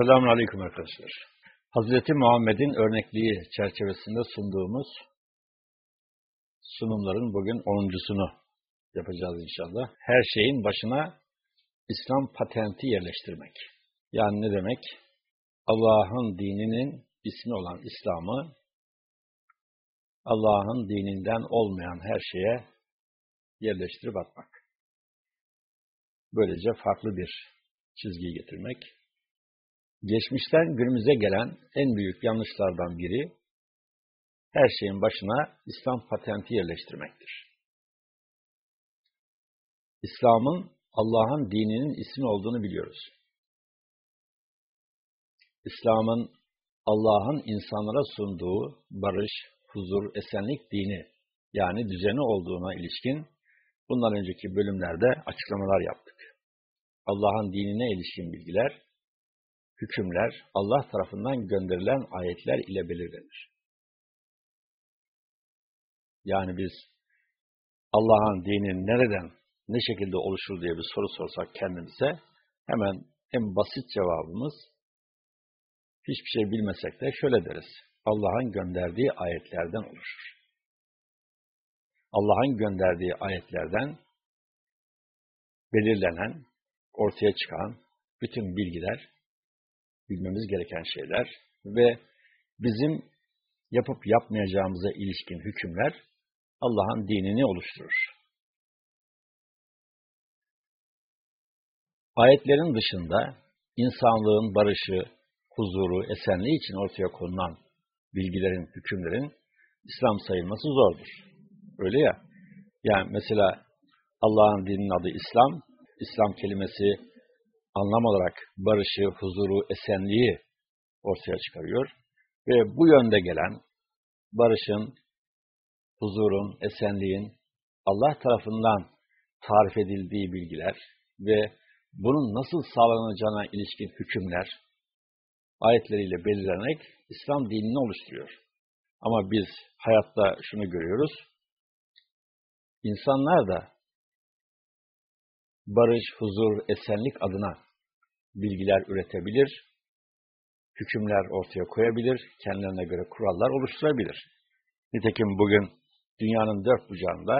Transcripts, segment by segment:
Selamun Aleyküm arkadaşlar. Hazreti Muhammed'in örnekliği çerçevesinde sunduğumuz sunumların bugün onuncusunu yapacağız inşallah. Her şeyin başına İslam patenti yerleştirmek. Yani ne demek? Allah'ın dininin ismi olan İslam'ı Allah'ın dininden olmayan her şeye yerleştirip atmak. Böylece farklı bir çizgiyi getirmek. Geçmişten günümüze gelen en büyük yanlışlardan biri, her şeyin başına İslam patenti yerleştirmektir. İslam'ın Allah'ın dininin ismi olduğunu biliyoruz. İslam'ın Allah'ın insanlara sunduğu barış, huzur, esenlik dini yani düzeni olduğuna ilişkin bundan önceki bölümlerde açıklamalar yaptık. Allah'ın dinine ilişkin bilgiler, hükümler Allah tarafından gönderilen ayetler ile belirlenir. Yani biz Allah'ın dini nereden, ne şekilde oluşur diye bir soru sorsak kendimize, hemen en basit cevabımız, hiçbir şey bilmesek de şöyle deriz. Allah'ın gönderdiği ayetlerden oluşur. Allah'ın gönderdiği ayetlerden belirlenen, ortaya çıkan bütün bilgiler, bilmemiz gereken şeyler ve bizim yapıp yapmayacağımıza ilişkin hükümler Allah'ın dinini oluşturur. Ayetlerin dışında insanlığın barışı, huzuru, esenliği için ortaya konulan bilgilerin, hükümlerin İslam sayılması zordur. Öyle ya. Yani mesela Allah'ın dininin adı İslam, İslam kelimesi anlam olarak barışı, huzuru, esenliği ortaya çıkarıyor. Ve bu yönde gelen barışın, huzurun, esenliğin Allah tarafından tarif edildiği bilgiler ve bunun nasıl sağlanacağına ilişkin hükümler ayetleriyle belirlenerek İslam dinini oluşturuyor. Ama biz hayatta şunu görüyoruz. İnsanlar da barış, huzur, esenlik adına bilgiler üretebilir, hükümler ortaya koyabilir, kendilerine göre kurallar oluşturabilir. Nitekim bugün dünyanın dört bucağında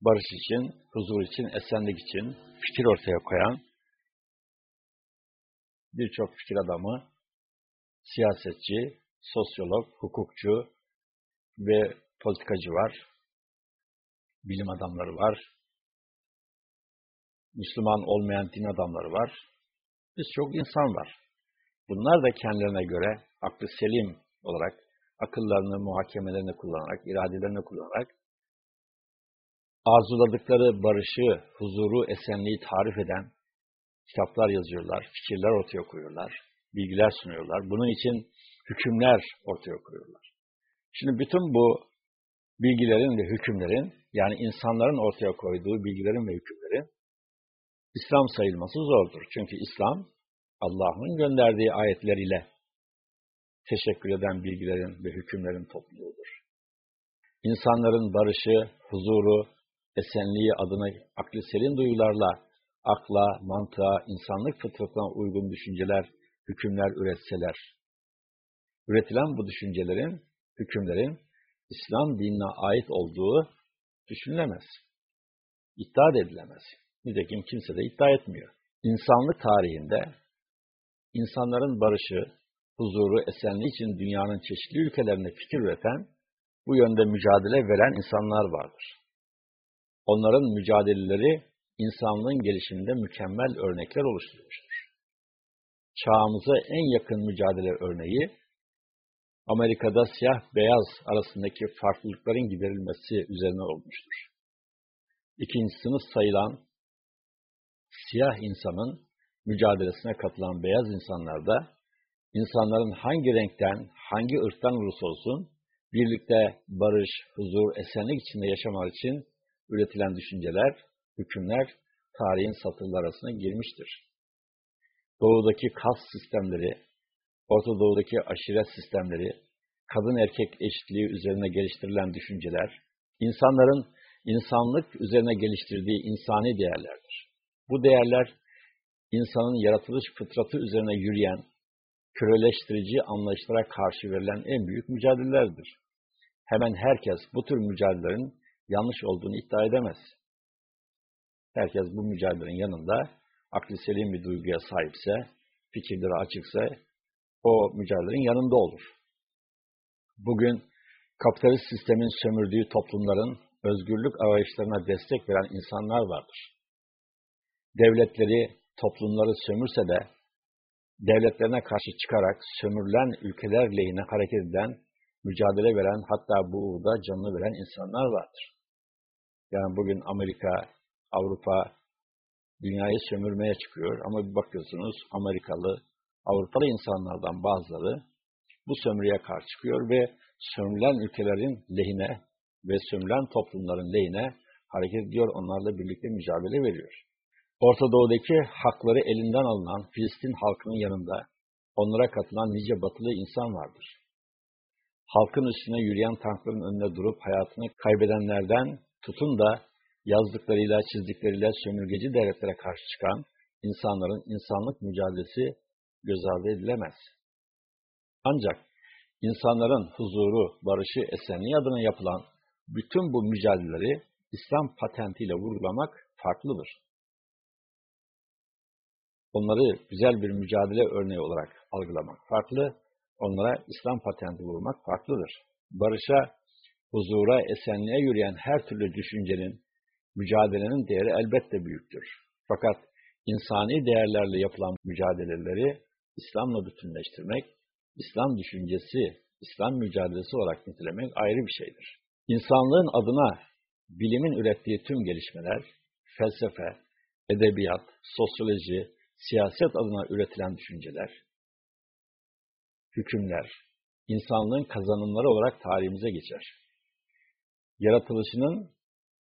barış için, huzur için, esenlik için fikir ortaya koyan birçok fikir adamı, siyasetçi, sosyolog, hukukçu ve politikacı var, bilim adamları var, Müslüman olmayan din adamları var. Biz çok insan var. Bunlar da kendilerine göre aklı selim olarak akıllarını, muhakemelerini kullanarak, iradelerini kullanarak arzuladıkları barışı, huzuru, esenliği tarif eden kitaplar yazıyorlar, fikirler ortaya koyuyorlar, bilgiler sunuyorlar. Bunun için hükümler ortaya koyuyorlar. Şimdi bütün bu bilgilerin ve hükümlerin, yani insanların ortaya koyduğu bilgilerin ve hükümlerin İslam sayılması zordur. Çünkü İslam Allah'ın gönderdiği ayetler ile teşekkür eden bilgilerin ve hükümlerin topluluğudur. İnsanların barışı, huzuru, esenliği adına akli selim duyularla akla, mantığa, insanlık fıtratına uygun düşünceler, hükümler üretseler, üretilen bu düşüncelerin, hükümlerin İslam dinine ait olduğu düşünülemez, iddia edilemez. Nitekim kimse de iddia etmiyor. İnsanlık tarihinde insanların barışı, huzuru, esenliği için dünyanın çeşitli ülkelerinde fikir üreten, bu yönde mücadele veren insanlar vardır. Onların mücadeleleri insanlığın gelişiminde mükemmel örnekler oluşturmuştur. Çağımıza en yakın mücadele örneği, Amerika'da siyah-beyaz arasındaki farklılıkların giderilmesi üzerine olmuştur. İkinci sınıf sayılan siyah insanın mücadelesine katılan beyaz insanlarda insanların hangi renkten, hangi ırktan olursa olsun birlikte barış, huzur, esenlik içinde yaşamalar için üretilen düşünceler, hükümler tarihin satırları arasına girmiştir. Doğudaki kas sistemleri, Orta Doğu'daki aşiret sistemleri, kadın erkek eşitliği üzerine geliştirilen düşünceler, insanların insanlık üzerine geliştirdiği insani değerlerdir. Bu değerler insanın yaratılış fıtratı üzerine yürüyen köleleştirici anlayışlara karşı verilen en büyük mücadelelerdir. Hemen herkes bu tür mücadelelerin yanlış olduğunu iddia edemez. Herkes bu mücadelelerin yanında aklı selim bir duyguya sahipse, fikirleri açıksa o mücadelelerin yanında olur. Bugün kapitalist sistemin sömürdüğü toplumların özgürlük arayışlarına destek veren insanlar vardır. Devletleri, toplumları sömürse de devletlerine karşı çıkarak sömürülen ülkeler lehine hareket eden, mücadele veren, hatta bu uğurda canını veren insanlar vardır. Yani bugün Amerika, Avrupa, dünyayı sömürmeye çıkıyor ama bir bakıyorsunuz Amerikalı, Avrupalı insanlardan bazıları bu sömürüye karşı çıkıyor ve sömürülen ülkelerin lehine ve sömürülen toplumların lehine hareket ediyor, onlarla birlikte mücadele veriyor. Orta Doğu'daki hakları elinden alınan Filistin halkının yanında onlara katılan nice batılı insan vardır. Halkın üstüne yürüyen tankların önünde durup hayatını kaybedenlerden tutun da yazdıklarıyla, çizdikleriyle sömürgeci devletlere karşı çıkan insanların insanlık mücadelesi göz ardı edilemez. Ancak insanların huzuru, barışı, esenliği adına yapılan bütün bu mücadeleleri İslam patentiyle vurgulamak farklıdır. Onları güzel bir mücadele örneği olarak algılamak farklı, onlara İslam patenti vurmak farklıdır. Barışa, huzura, esenliğe yürüyen her türlü düşüncenin, mücadelenin değeri elbette büyüktür. Fakat insani değerlerle yapılan mücadeleleri İslam'la bütünleştirmek, İslam düşüncesi, İslam mücadelesi olarak nitelemek ayrı bir şeydir. İnsanlığın adına bilimin ürettiği tüm gelişmeler, felsefe, edebiyat, sosyoloji, siyaset adına üretilen düşünceler, hükümler, insanlığın kazanımları olarak tarihimize geçer. Yaratılışının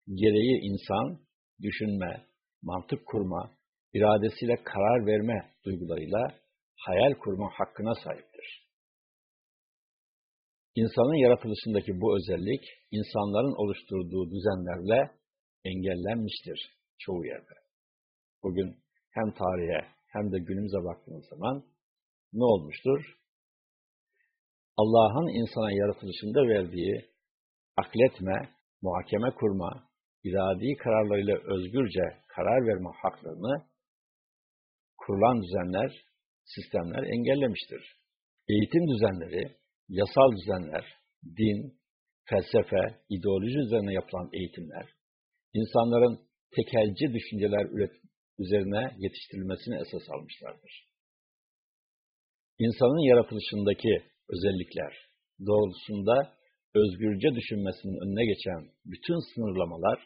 gereği insan, düşünme, mantık kurma, iradesiyle karar verme duygularıyla hayal kurma hakkına sahiptir. İnsanın yaratılışındaki bu özellik, insanların oluşturduğu düzenlerle engellenmiştir çoğu yerde. Bugün hem tarihe hem de günümüze baktığımız zaman ne olmuştur? Allah'ın insana yaratılışında verdiği akletme, muhakeme kurma, iradi kararlarıyla özgürce karar verme haklarını kurulan düzenler, sistemler engellemiştir. Eğitim düzenleri, yasal düzenler, din, felsefe, ideoloji üzerine yapılan eğitimler, insanların tekelci düşünceler üret üzerine yetiştirilmesini esas almışlardır. İnsanın yaratılışındaki özellikler doğrultusunda özgürce düşünmesinin önüne geçen bütün sınırlamalar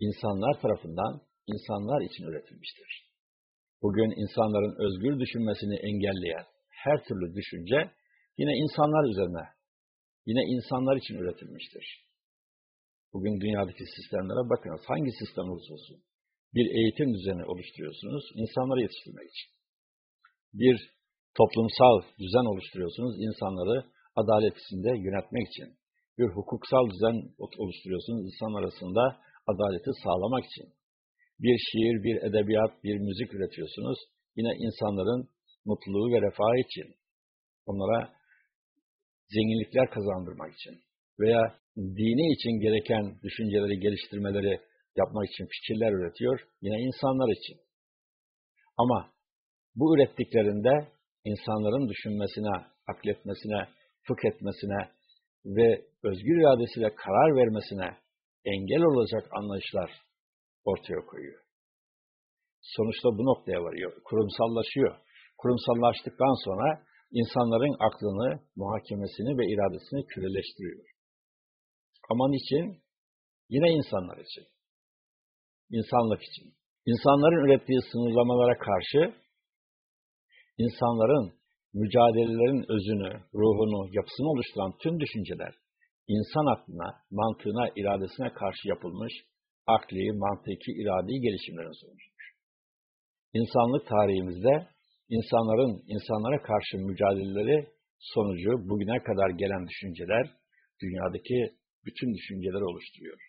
insanlar tarafından insanlar için üretilmiştir. Bugün insanların özgür düşünmesini engelleyen her türlü düşünce yine insanlar üzerine, yine insanlar için üretilmiştir. Bugün dünyadaki sistemlere bakınız. Hangi sistem olursa olsun. Bir eğitim düzeni oluşturuyorsunuz insanları yetiştirmek için. Bir toplumsal düzen oluşturuyorsunuz insanları adalet içinde yönetmek için. Bir hukuksal düzen oluşturuyorsunuz insan arasında adaleti sağlamak için. Bir şiir, bir edebiyat, bir müzik üretiyorsunuz. Yine insanların mutluluğu ve refahı için. Onlara zenginlikler kazandırmak için veya dini için gereken düşünceleri, geliştirmeleri yapmak için fikirler üretiyor, yine insanlar için. Ama bu ürettiklerinde insanların düşünmesine, akletmesine, fıkh etmesine ve özgür iradesiyle karar vermesine engel olacak anlayışlar ortaya koyuyor. Sonuçta bu noktaya varıyor, kurumsallaşıyor. Kurumsallaştıktan sonra insanların aklını, muhakemesini ve iradesini küreleştiriyor. Ama niçin? Yine insanlar için. İnsanlık için. İnsanların ürettiği sınırlamalara karşı insanların mücadelelerin özünü, ruhunu, yapısını oluşturan tüm düşünceler insan aklına, mantığına, iradesine karşı yapılmış akli, mantıki, iradi gelişimlerin sonucudur. İnsanlık tarihimizde insanların insanlara karşı mücadeleleri sonucu bugüne kadar gelen düşünceler dünyadaki bütün düşünceleri oluşturuyor.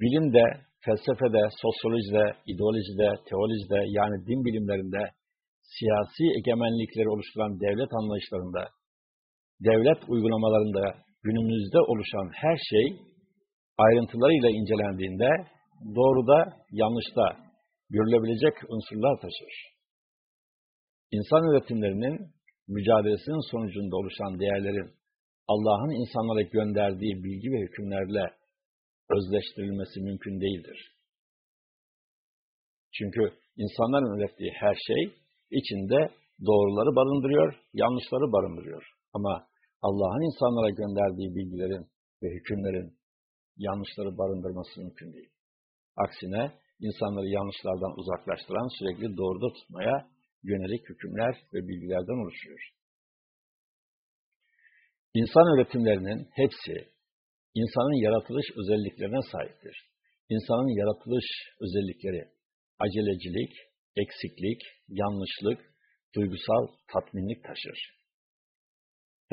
Bilimde, felsefede, sosyolojide, ideolojide, teolojide yani din bilimlerinde, siyasi egemenlikleri oluşturan devlet anlayışlarında, devlet uygulamalarında günümüzde oluşan her şey ayrıntılarıyla incelendiğinde doğruda, yanlışta görülebilecek unsurlar taşır. İnsan üretimlerinin mücadelesinin sonucunda oluşan değerlerin Allah'ın insanlara gönderdiği bilgi ve hükümlerle özleştirilmesi mümkün değildir. Çünkü insanların ürettiği her şey içinde doğruları barındırıyor, yanlışları barındırıyor. Ama Allah'ın insanlara gönderdiği bilgilerin ve hükümlerin yanlışları barındırması mümkün değil. Aksine insanları yanlışlardan uzaklaştıran sürekli doğruda tutmaya yönelik hükümler ve bilgilerden oluşuyor. İnsan üretimlerinin hepsi insanın yaratılış özelliklerine sahiptir. İnsanın yaratılış özellikleri acelecilik, eksiklik, yanlışlık, duygusal tatminlik taşır.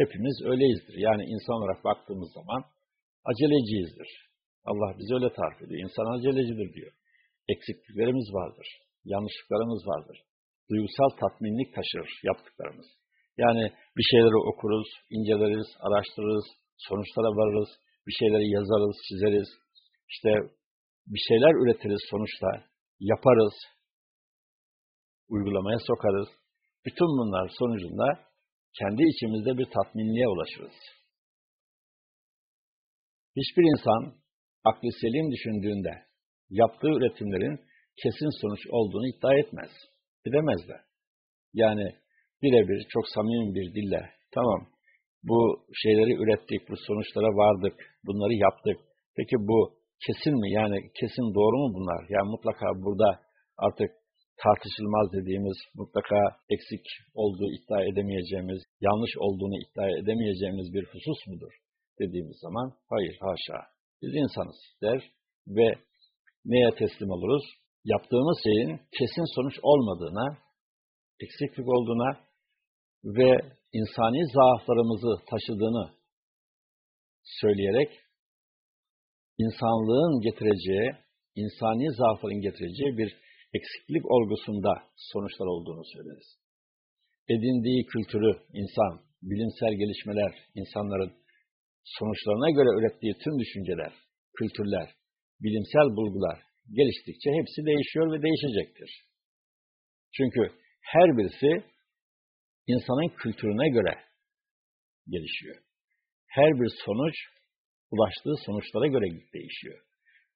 Hepimiz öyleyizdir. Yani insan olarak baktığımız zaman aceleciyizdir. Allah bizi öyle tarif ediyor. İnsan acelecidir diyor. Eksikliklerimiz vardır. Yanlışlıklarımız vardır. Duygusal tatminlik taşır yaptıklarımız. Yani bir şeyleri okuruz, inceleriz, araştırırız, sonuçlara varırız, bir şeyleri yazarız, çizeriz. İşte bir şeyler üretiriz sonuçta, yaparız, uygulamaya sokarız. Bütün bunlar sonucunda kendi içimizde bir tatminliğe ulaşırız. Hiçbir insan akli selim düşündüğünde yaptığı üretimlerin kesin sonuç olduğunu iddia etmez. Edemez de. Yani birebir çok samimi bir dille tamam bu şeyleri ürettik, bu sonuçlara vardık, bunları yaptık. Peki bu kesin mi? Yani kesin doğru mu bunlar? Yani mutlaka burada artık tartışılmaz dediğimiz, mutlaka eksik olduğu iddia edemeyeceğimiz, yanlış olduğunu iddia edemeyeceğimiz bir husus mudur? Dediğimiz zaman hayır haşa. Biz insanız der ve neye teslim oluruz? Yaptığımız şeyin kesin sonuç olmadığına, eksiklik olduğuna ve insani zaaflarımızı taşıdığını söyleyerek insanlığın getireceği, insani zaafların getireceği bir eksiklik olgusunda sonuçlar olduğunu söyleriz. Edindiği kültürü insan, bilimsel gelişmeler, insanların sonuçlarına göre ürettiği tüm düşünceler, kültürler, bilimsel bulgular geliştikçe hepsi değişiyor ve değişecektir. Çünkü her birisi insanın kültürüne göre gelişiyor. Her bir sonuç ulaştığı sonuçlara göre değişiyor.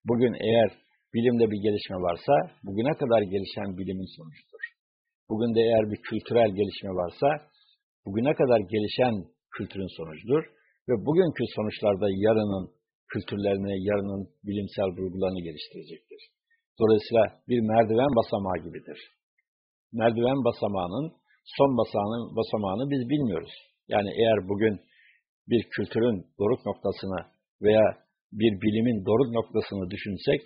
Bugün eğer bilimde bir gelişme varsa, bugüne kadar gelişen bilimin sonucudur. Bugün de eğer bir kültürel gelişme varsa, bugüne kadar gelişen kültürün sonucudur. Ve bugünkü sonuçlarda yarının kültürlerini, yarının bilimsel bulgularını geliştirecektir. Dolayısıyla bir merdiven basamağı gibidir. Merdiven basamağının son basamağını, basamağını biz bilmiyoruz. Yani eğer bugün bir kültürün doruk noktasını veya bir bilimin doruk noktasını düşünsek,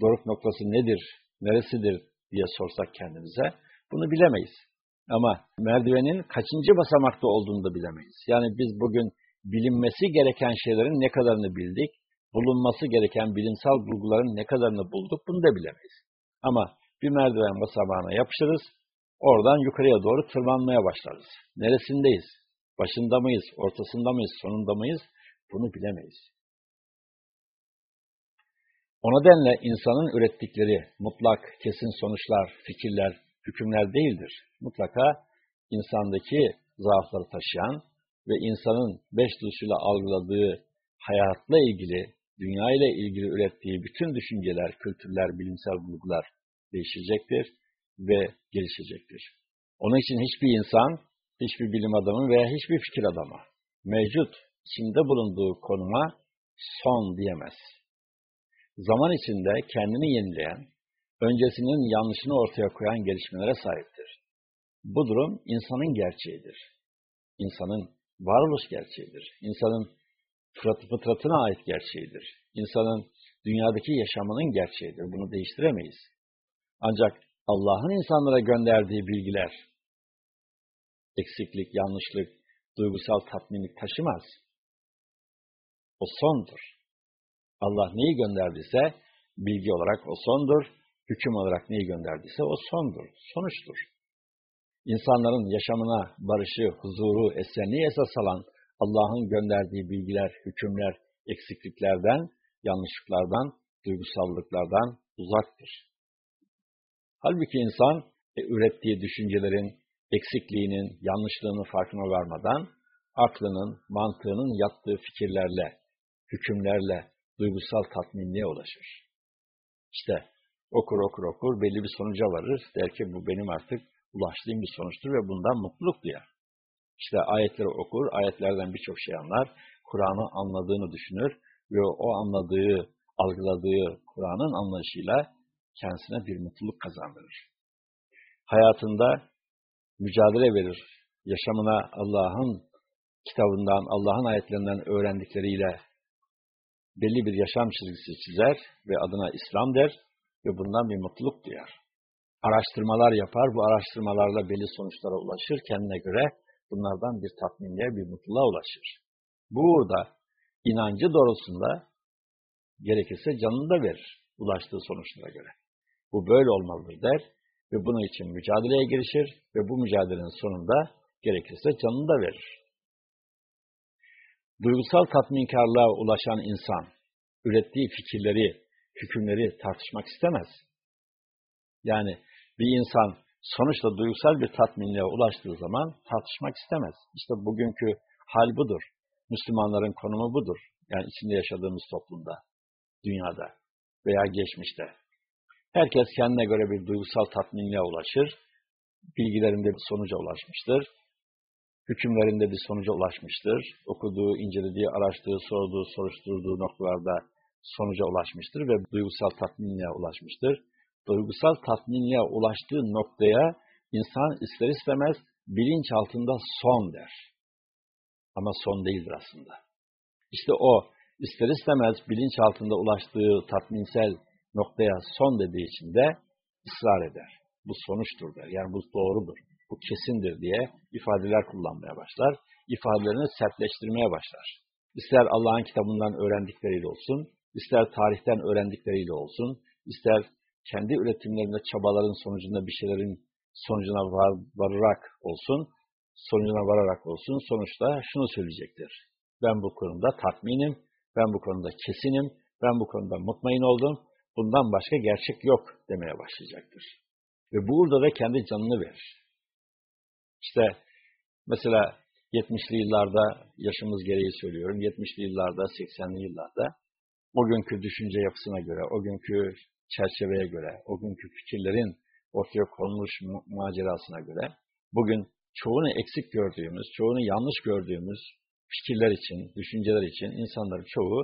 doruk noktası nedir, neresidir diye sorsak kendimize, bunu bilemeyiz. Ama merdivenin kaçıncı basamakta olduğunu da bilemeyiz. Yani biz bugün bilinmesi gereken şeylerin ne kadarını bildik, bulunması gereken bilimsel bulguların ne kadarını bulduk bunu da bilemeyiz. Ama bir merdiven basamağına yapışırız, oradan yukarıya doğru tırmanmaya başlarız. Neresindeyiz? Başında mıyız, ortasında mıyız, sonunda mıyız? Bunu bilemeyiz. O nedenle insanın ürettikleri mutlak, kesin sonuçlar, fikirler, hükümler değildir. Mutlaka insandaki zaafları taşıyan ve insanın beş duyusuyla algıladığı hayatla ilgili, dünya ile ilgili ürettiği bütün düşünceler, kültürler, bilimsel bulgular değişecektir ve gelişecektir. Onun için hiçbir insan, hiçbir bilim adamı veya hiçbir fikir adamı mevcut içinde bulunduğu konuma son diyemez zaman içinde kendini yenileyen, öncesinin yanlışını ortaya koyan gelişmelere sahiptir. Bu durum insanın gerçeğidir. İnsanın varoluş gerçeğidir. İnsanın fıtratına ait gerçeğidir. İnsanın dünyadaki yaşamının gerçeğidir. Bunu değiştiremeyiz. Ancak Allah'ın insanlara gönderdiği bilgiler, eksiklik, yanlışlık, duygusal tatminlik taşımaz. O sondur. Allah neyi gönderdiyse bilgi olarak o sondur, hüküm olarak neyi gönderdiyse o sondur, sonuçtur. insanların yaşamına barışı, huzuru, esenliği esas alan Allah'ın gönderdiği bilgiler, hükümler, eksikliklerden, yanlışlıklardan, duygusallıklardan uzaktır. Halbuki insan e, ürettiği düşüncelerin eksikliğinin, yanlışlığının farkına varmadan aklının, mantığının yattığı fikirlerle, hükümlerle duygusal tatminliğe ulaşır. İşte okur okur okur belli bir sonuca varır. Der ki bu benim artık ulaştığım bir sonuçtur ve bundan mutluluk duyar. İşte ayetleri okur, ayetlerden birçok şey anlar, Kur'an'ı anladığını düşünür ve o anladığı, algıladığı Kur'an'ın anlayışıyla kendisine bir mutluluk kazandırır. Hayatında mücadele verir. Yaşamına Allah'ın kitabından, Allah'ın ayetlerinden öğrendikleriyle belli bir yaşam çizgisi çizer ve adına İslam der ve bundan bir mutluluk duyar. Araştırmalar yapar, bu araştırmalarla belli sonuçlara ulaşır kendine göre bunlardan bir tatminliğe, bir mutluluğa ulaşır. Burada inancı doğrultusunda gerekirse canını da verir ulaştığı sonuçlara göre. Bu böyle olmalıdır der ve bunun için mücadeleye girişir ve bu mücadelenin sonunda gerekirse canını da verir. Duygusal tatminkarlığa ulaşan insan, ürettiği fikirleri, hükümleri tartışmak istemez. Yani bir insan sonuçta duygusal bir tatminliğe ulaştığı zaman tartışmak istemez. İşte bugünkü hal budur. Müslümanların konumu budur. Yani içinde yaşadığımız toplumda, dünyada veya geçmişte. Herkes kendine göre bir duygusal tatminliğe ulaşır. Bilgilerinde bir sonuca ulaşmıştır. Hükümlerinde bir sonuca ulaşmıştır. Okuduğu, incelediği, araştırdığı, sorduğu, soruşturduğu noktalarda sonuca ulaşmıştır ve duygusal tatminliğe ulaşmıştır. Duygusal tatminliğe ulaştığı noktaya insan ister istemez bilinç altında son der. Ama son değildir aslında. İşte o ister istemez bilinç altında ulaştığı tatminsel noktaya son dediği için de ısrar eder. Bu sonuçtur der. Yani bu doğrudur. Bu kesindir diye ifadeler kullanmaya başlar. İfadelerini sertleştirmeye başlar. İster Allah'ın kitabından öğrendikleriyle olsun, ister tarihten öğrendikleriyle olsun, ister kendi üretimlerinde çabaların sonucunda bir şeylerin sonucuna var, vararak olsun, sonucuna vararak olsun, sonuçta şunu söyleyecektir. Ben bu konuda tatminim, ben bu konuda kesinim, ben bu konuda mutmain oldum, bundan başka gerçek yok demeye başlayacaktır. Ve burada da kendi canını verir. İşte mesela 70'li yıllarda yaşımız gereği söylüyorum, 70'li yıllarda, 80'li yıllarda o günkü düşünce yapısına göre, o günkü çerçeveye göre, o günkü fikirlerin ortaya konmuş macerasına göre bugün çoğunu eksik gördüğümüz, çoğunu yanlış gördüğümüz fikirler için, düşünceler için insanların çoğu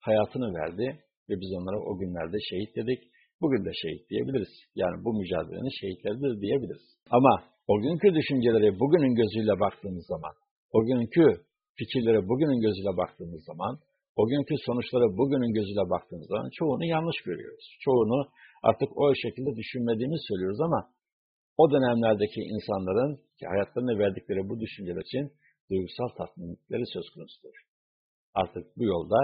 hayatını verdi ve biz onlara o günlerde şehit dedik. Bugün de şehit diyebiliriz. Yani bu mücadelenin şehitleridir diyebiliriz. Ama o günkü düşünceleri bugünün gözüyle baktığımız zaman, o günkü fikirlere bugünün gözüyle baktığımız zaman, o günkü sonuçlara bugünün gözüyle baktığımız zaman çoğunu yanlış görüyoruz. Çoğunu artık o şekilde düşünmediğimizi söylüyoruz ama o dönemlerdeki insanların ki hayatlarını verdikleri bu düşünceler için duygusal tatminlikleri söz konusudur. Artık bu yolda,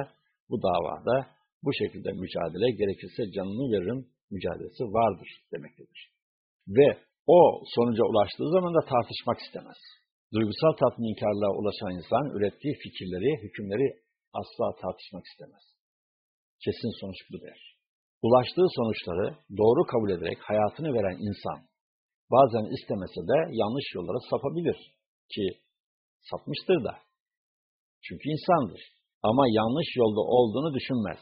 bu davada bu şekilde mücadele gerekirse canını veririm mücadelesi vardır demektedir. Ve o sonuca ulaştığı zaman da tartışmak istemez. Duygusal tatminkarlığa ulaşan insan ürettiği fikirleri, hükümleri asla tartışmak istemez. Kesin sonuç bu der. Ulaştığı sonuçları doğru kabul ederek hayatını veren insan bazen istemese de yanlış yollara sapabilir ki sapmıştır da. Çünkü insandır. Ama yanlış yolda olduğunu düşünmez.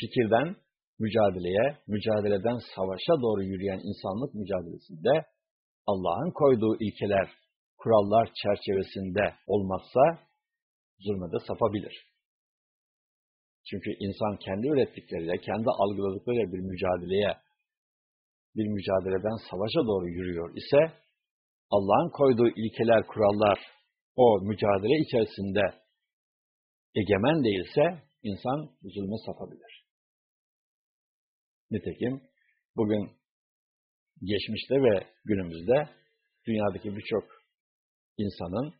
Fikirden mücadeleye, mücadeleden savaşa doğru yürüyen insanlık mücadelesinde Allah'ın koyduğu ilkeler, kurallar çerçevesinde olmazsa zulmede sapabilir. Çünkü insan kendi ürettikleriyle, kendi algıladıklarıyla bir mücadeleye, bir mücadeleden savaşa doğru yürüyor ise, Allah'ın koyduğu ilkeler, kurallar o mücadele içerisinde egemen değilse, insan zulme sapabilir. Nitekim bugün geçmişte ve günümüzde dünyadaki birçok insanın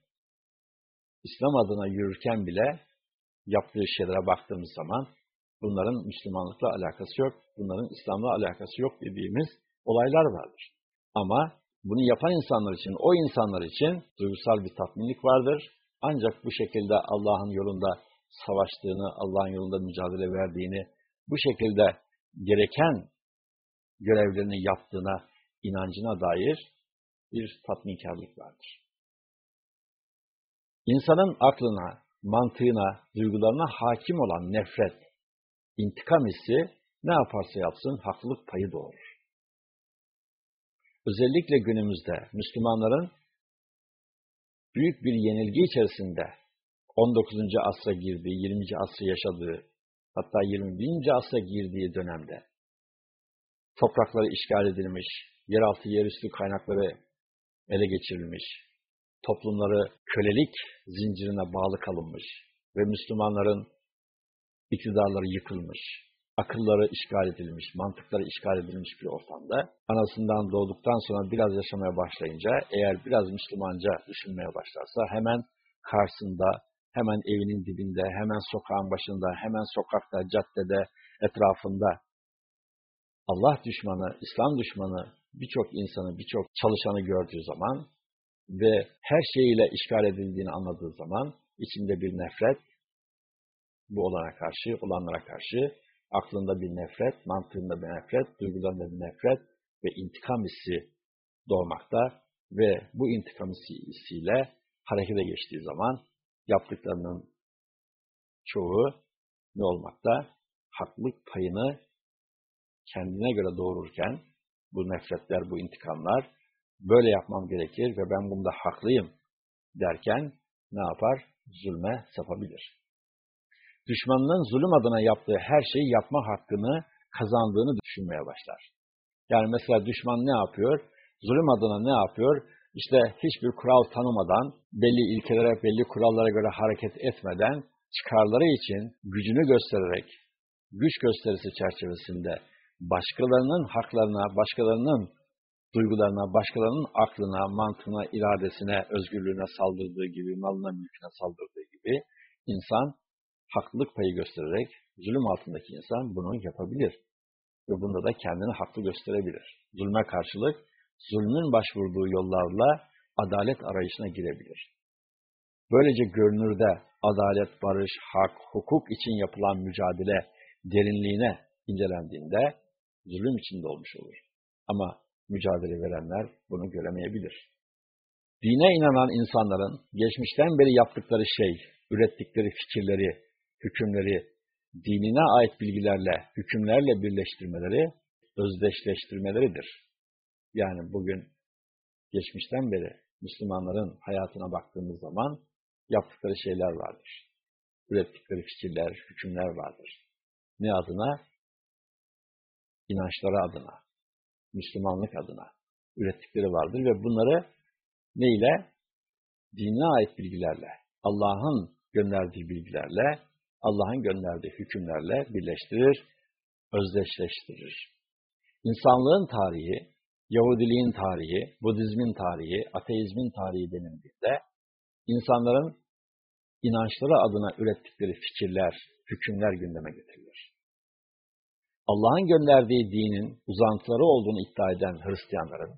İslam adına yürürken bile yaptığı şeylere baktığımız zaman bunların Müslümanlıkla alakası yok, bunların İslam'la alakası yok dediğimiz olaylar vardır. Ama Bunu yapan insanlar için, o insanlar için duygusal bir tatminlik vardır. Ancak bu şekilde Allah'ın yolunda savaştığını, Allah'ın yolunda mücadele verdiğini, bu şekilde gereken görevlerini yaptığına, inancına dair bir tatminkarlık vardır. İnsanın aklına, mantığına, duygularına hakim olan nefret, intikam hissi ne yaparsa yapsın haklılık payı doğurur. Özellikle günümüzde Müslümanların büyük bir yenilgi içerisinde 19. asra girdiği, 20. asrı yaşadığı, hatta 21. asra girdiği dönemde toprakları işgal edilmiş, yeraltı, yerüstü kaynakları ele geçirilmiş, toplumları kölelik zincirine bağlı kalınmış ve Müslümanların iktidarları yıkılmış, akılları işgal edilmiş, mantıkları işgal edilmiş bir ortamda, anasından doğduktan sonra biraz yaşamaya başlayınca, eğer biraz Müslümanca düşünmeye başlarsa, hemen karşısında, hemen evinin dibinde, hemen sokağın başında, hemen sokakta, caddede, etrafında. Allah düşmanı, İslam düşmanı birçok insanı, birçok çalışanı gördüğü zaman ve her şeyiyle işgal edildiğini anladığı zaman içinde bir nefret, bu olana karşı, olanlara karşı aklında bir nefret, mantığında bir nefret, duygularında bir nefret ve intikam hissi doğmakta ve bu intikam hissiyle harekete geçtiği zaman yaptıklarının çoğu ne olmakta? Haklılık payını kendine göre doğururken bu nefretler, bu intikamlar böyle yapmam gerekir ve ben bunda haklıyım derken ne yapar? Zulme sapabilir düşmanının zulüm adına yaptığı her şeyi yapma hakkını kazandığını düşünmeye başlar. Yani mesela düşman ne yapıyor? Zulüm adına ne yapıyor? İşte hiçbir kural tanımadan, belli ilkelere, belli kurallara göre hareket etmeden, çıkarları için gücünü göstererek, güç gösterisi çerçevesinde başkalarının haklarına, başkalarının duygularına, başkalarının aklına, mantığına, iradesine, özgürlüğüne saldırdığı gibi, malına, mülküne saldırdığı gibi insan haklılık payı göstererek zulüm altındaki insan bunu yapabilir. Ve bunda da kendini haklı gösterebilir. Zulme karşılık, zulmün başvurduğu yollarla adalet arayışına girebilir. Böylece görünürde adalet, barış, hak, hukuk için yapılan mücadele derinliğine incelendiğinde zulüm içinde olmuş olur. Ama mücadele verenler bunu göremeyebilir. Dine inanan insanların geçmişten beri yaptıkları şey, ürettikleri fikirleri, hükümleri dinine ait bilgilerle, hükümlerle birleştirmeleri, özdeşleştirmeleridir. Yani bugün geçmişten beri Müslümanların hayatına baktığımız zaman yaptıkları şeyler vardır. Ürettikleri fikirler, hükümler vardır. Ne adına? İnançları adına, Müslümanlık adına ürettikleri vardır ve bunları neyle? Dinine ait bilgilerle, Allah'ın gönderdiği bilgilerle Allah'ın gönderdiği hükümlerle birleştirir, özdeşleştirir. İnsanlığın tarihi, Yahudiliğin tarihi, Budizmin tarihi, ateizmin tarihi denildiğinde insanların inançları adına ürettikleri fikirler, hükümler gündeme getirilir. Allah'ın gönderdiği dinin uzantıları olduğunu iddia eden Hristiyanların,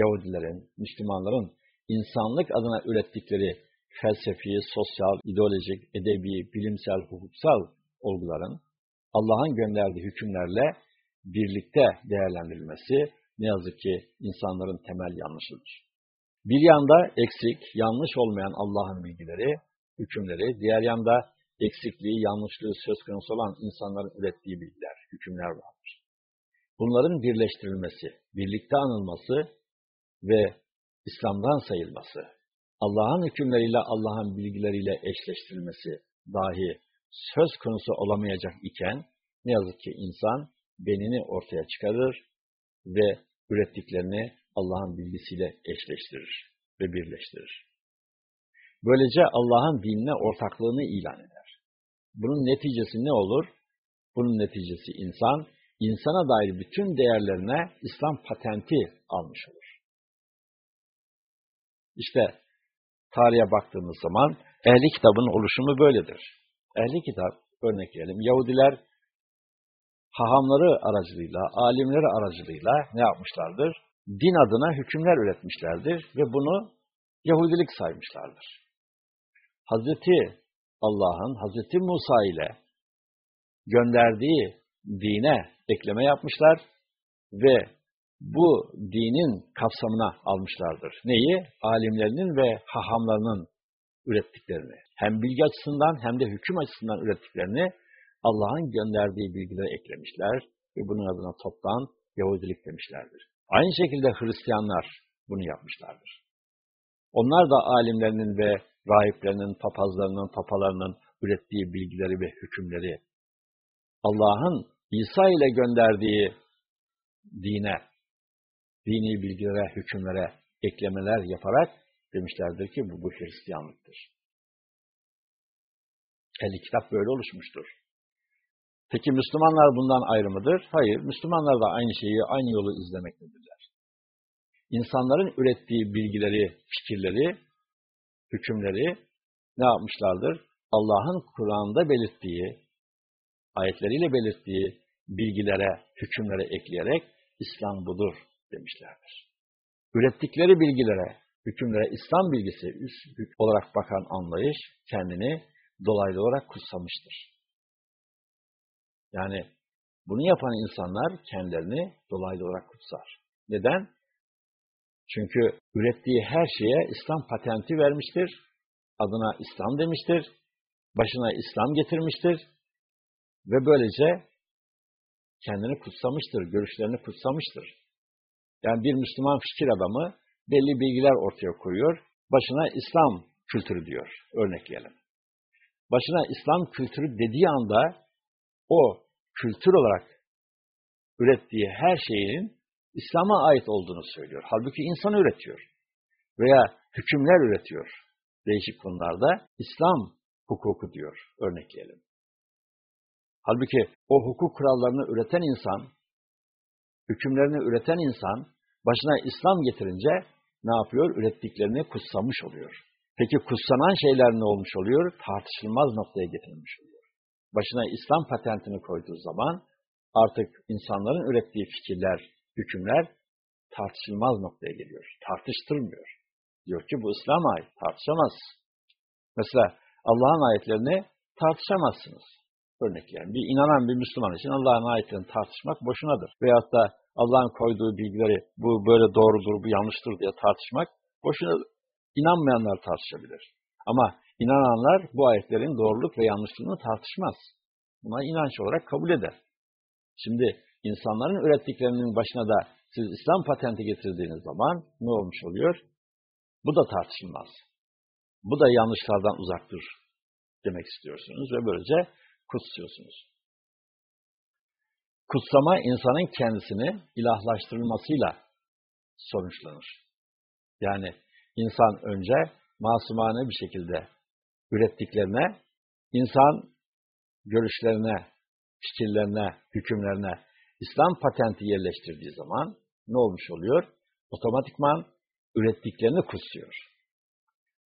Yahudilerin, Müslümanların insanlık adına ürettikleri felsefi, sosyal, ideolojik, edebi, bilimsel, hukuksal olguların Allah'ın gönderdiği hükümlerle birlikte değerlendirilmesi ne yazık ki insanların temel yanlışıdır. Bir yanda eksik, yanlış olmayan Allah'ın bilgileri, hükümleri, diğer yanda eksikliği, yanlışlığı söz konusu olan insanların ürettiği bilgiler, hükümler vardır. Bunların birleştirilmesi, birlikte anılması ve İslam'dan sayılması, Allah'ın hükümleriyle, Allah'ın bilgileriyle eşleştirilmesi dahi söz konusu olamayacak iken, ne yazık ki insan benini ortaya çıkarır ve ürettiklerini Allah'ın bilgisiyle eşleştirir ve birleştirir. Böylece Allah'ın dinine ortaklığını ilan eder. Bunun neticesi ne olur? Bunun neticesi insan, insana dair bütün değerlerine İslam patenti almış olur. İşte tarihe baktığımız zaman ehli kitabın oluşumu böyledir. Ehli kitap, örnek verelim, Yahudiler hahamları aracılığıyla, alimleri aracılığıyla ne yapmışlardır? din adına hükümler üretmişlerdir ve bunu Yahudilik saymışlardır. Hazreti Allah'ın Hazreti Musa ile gönderdiği dine ekleme yapmışlar ve bu dinin kapsamına almışlardır. Neyi? Alimlerinin ve hahamlarının ürettiklerini. Hem bilgi açısından hem de hüküm açısından ürettiklerini Allah'ın gönderdiği bilgileri eklemişler ve bunun adına toptan Yahudilik demişlerdir. Aynı şekilde Hristiyanlar bunu yapmışlardır. Onlar da alimlerinin ve rahiplerinin, papazlarının, papalarının ürettiği bilgileri ve hükümleri Allah'ın İsa ile gönderdiği dine, dini bilgilere, hükümlere eklemeler yaparak demişlerdir ki bu, bu Hristiyanlıktır. Ehli kitap böyle oluşmuştur. Peki Müslümanlar bundan ayrı mıdır? Hayır, Müslümanlar da aynı şeyi, aynı yolu izlemektedirler. İnsanların ürettiği bilgileri, fikirleri, hükümleri ne yapmışlardır? Allah'ın Kur'an'da belirttiği, ayetleriyle belirttiği bilgilere, hükümlere ekleyerek İslam budur demişlerdir. Ürettikleri bilgilere, hükümlere İslam bilgisi üst olarak bakan anlayış kendini dolaylı olarak kutsamıştır. Yani bunu yapan insanlar kendilerini dolaylı olarak kutsar. Neden? Çünkü ürettiği her şeye İslam patenti vermiştir. Adına İslam demiştir. Başına İslam getirmiştir. Ve böylece kendini kutsamıştır, görüşlerini kutsamıştır. Yani bir Müslüman fikir adamı belli bilgiler ortaya koyuyor. Başına İslam kültürü diyor, örnekleyelim. Başına İslam kültürü dediği anda o kültür olarak ürettiği her şeyin İslam'a ait olduğunu söylüyor. Halbuki insan üretiyor. Veya hükümler üretiyor. Değişik konularda İslam hukuku diyor, örnekleyelim. Halbuki o hukuk kurallarını üreten insan, hükümlerini üreten insan, başına İslam getirince ne yapıyor? Ürettiklerini kutsamış oluyor. Peki kutsanan şeyler ne olmuş oluyor? Tartışılmaz noktaya getirilmiş oluyor. Başına İslam patentini koyduğu zaman artık insanların ürettiği fikirler, hükümler tartışılmaz noktaya geliyor. Tartıştırmıyor. Diyor ki bu İslam'a ait. Tartışamaz. Mesela Allah'ın ayetlerini tartışamazsınız. Örnekleyelim. Bir inanan bir Müslüman için Allah'ın ayetlerini tartışmak boşunadır. Veyahut da Allah'ın koyduğu bilgileri bu böyle doğrudur, bu yanlıştır diye tartışmak boşunadır. İnanmayanlar tartışabilir. Ama inananlar bu ayetlerin doğruluk ve yanlışlığını tartışmaz. Buna inanç olarak kabul eder. Şimdi insanların ürettiklerinin başına da siz İslam patenti getirdiğiniz zaman ne olmuş oluyor? Bu da tartışılmaz. Bu da yanlışlardan uzaktır demek istiyorsunuz ve böylece kutsuyorsunuz. Kutsama insanın kendisini ilahlaştırılmasıyla sonuçlanır. Yani insan önce masumane bir şekilde ürettiklerine, insan görüşlerine, fikirlerine, hükümlerine İslam patenti yerleştirdiği zaman ne olmuş oluyor? Otomatikman ürettiklerini kutsuyor.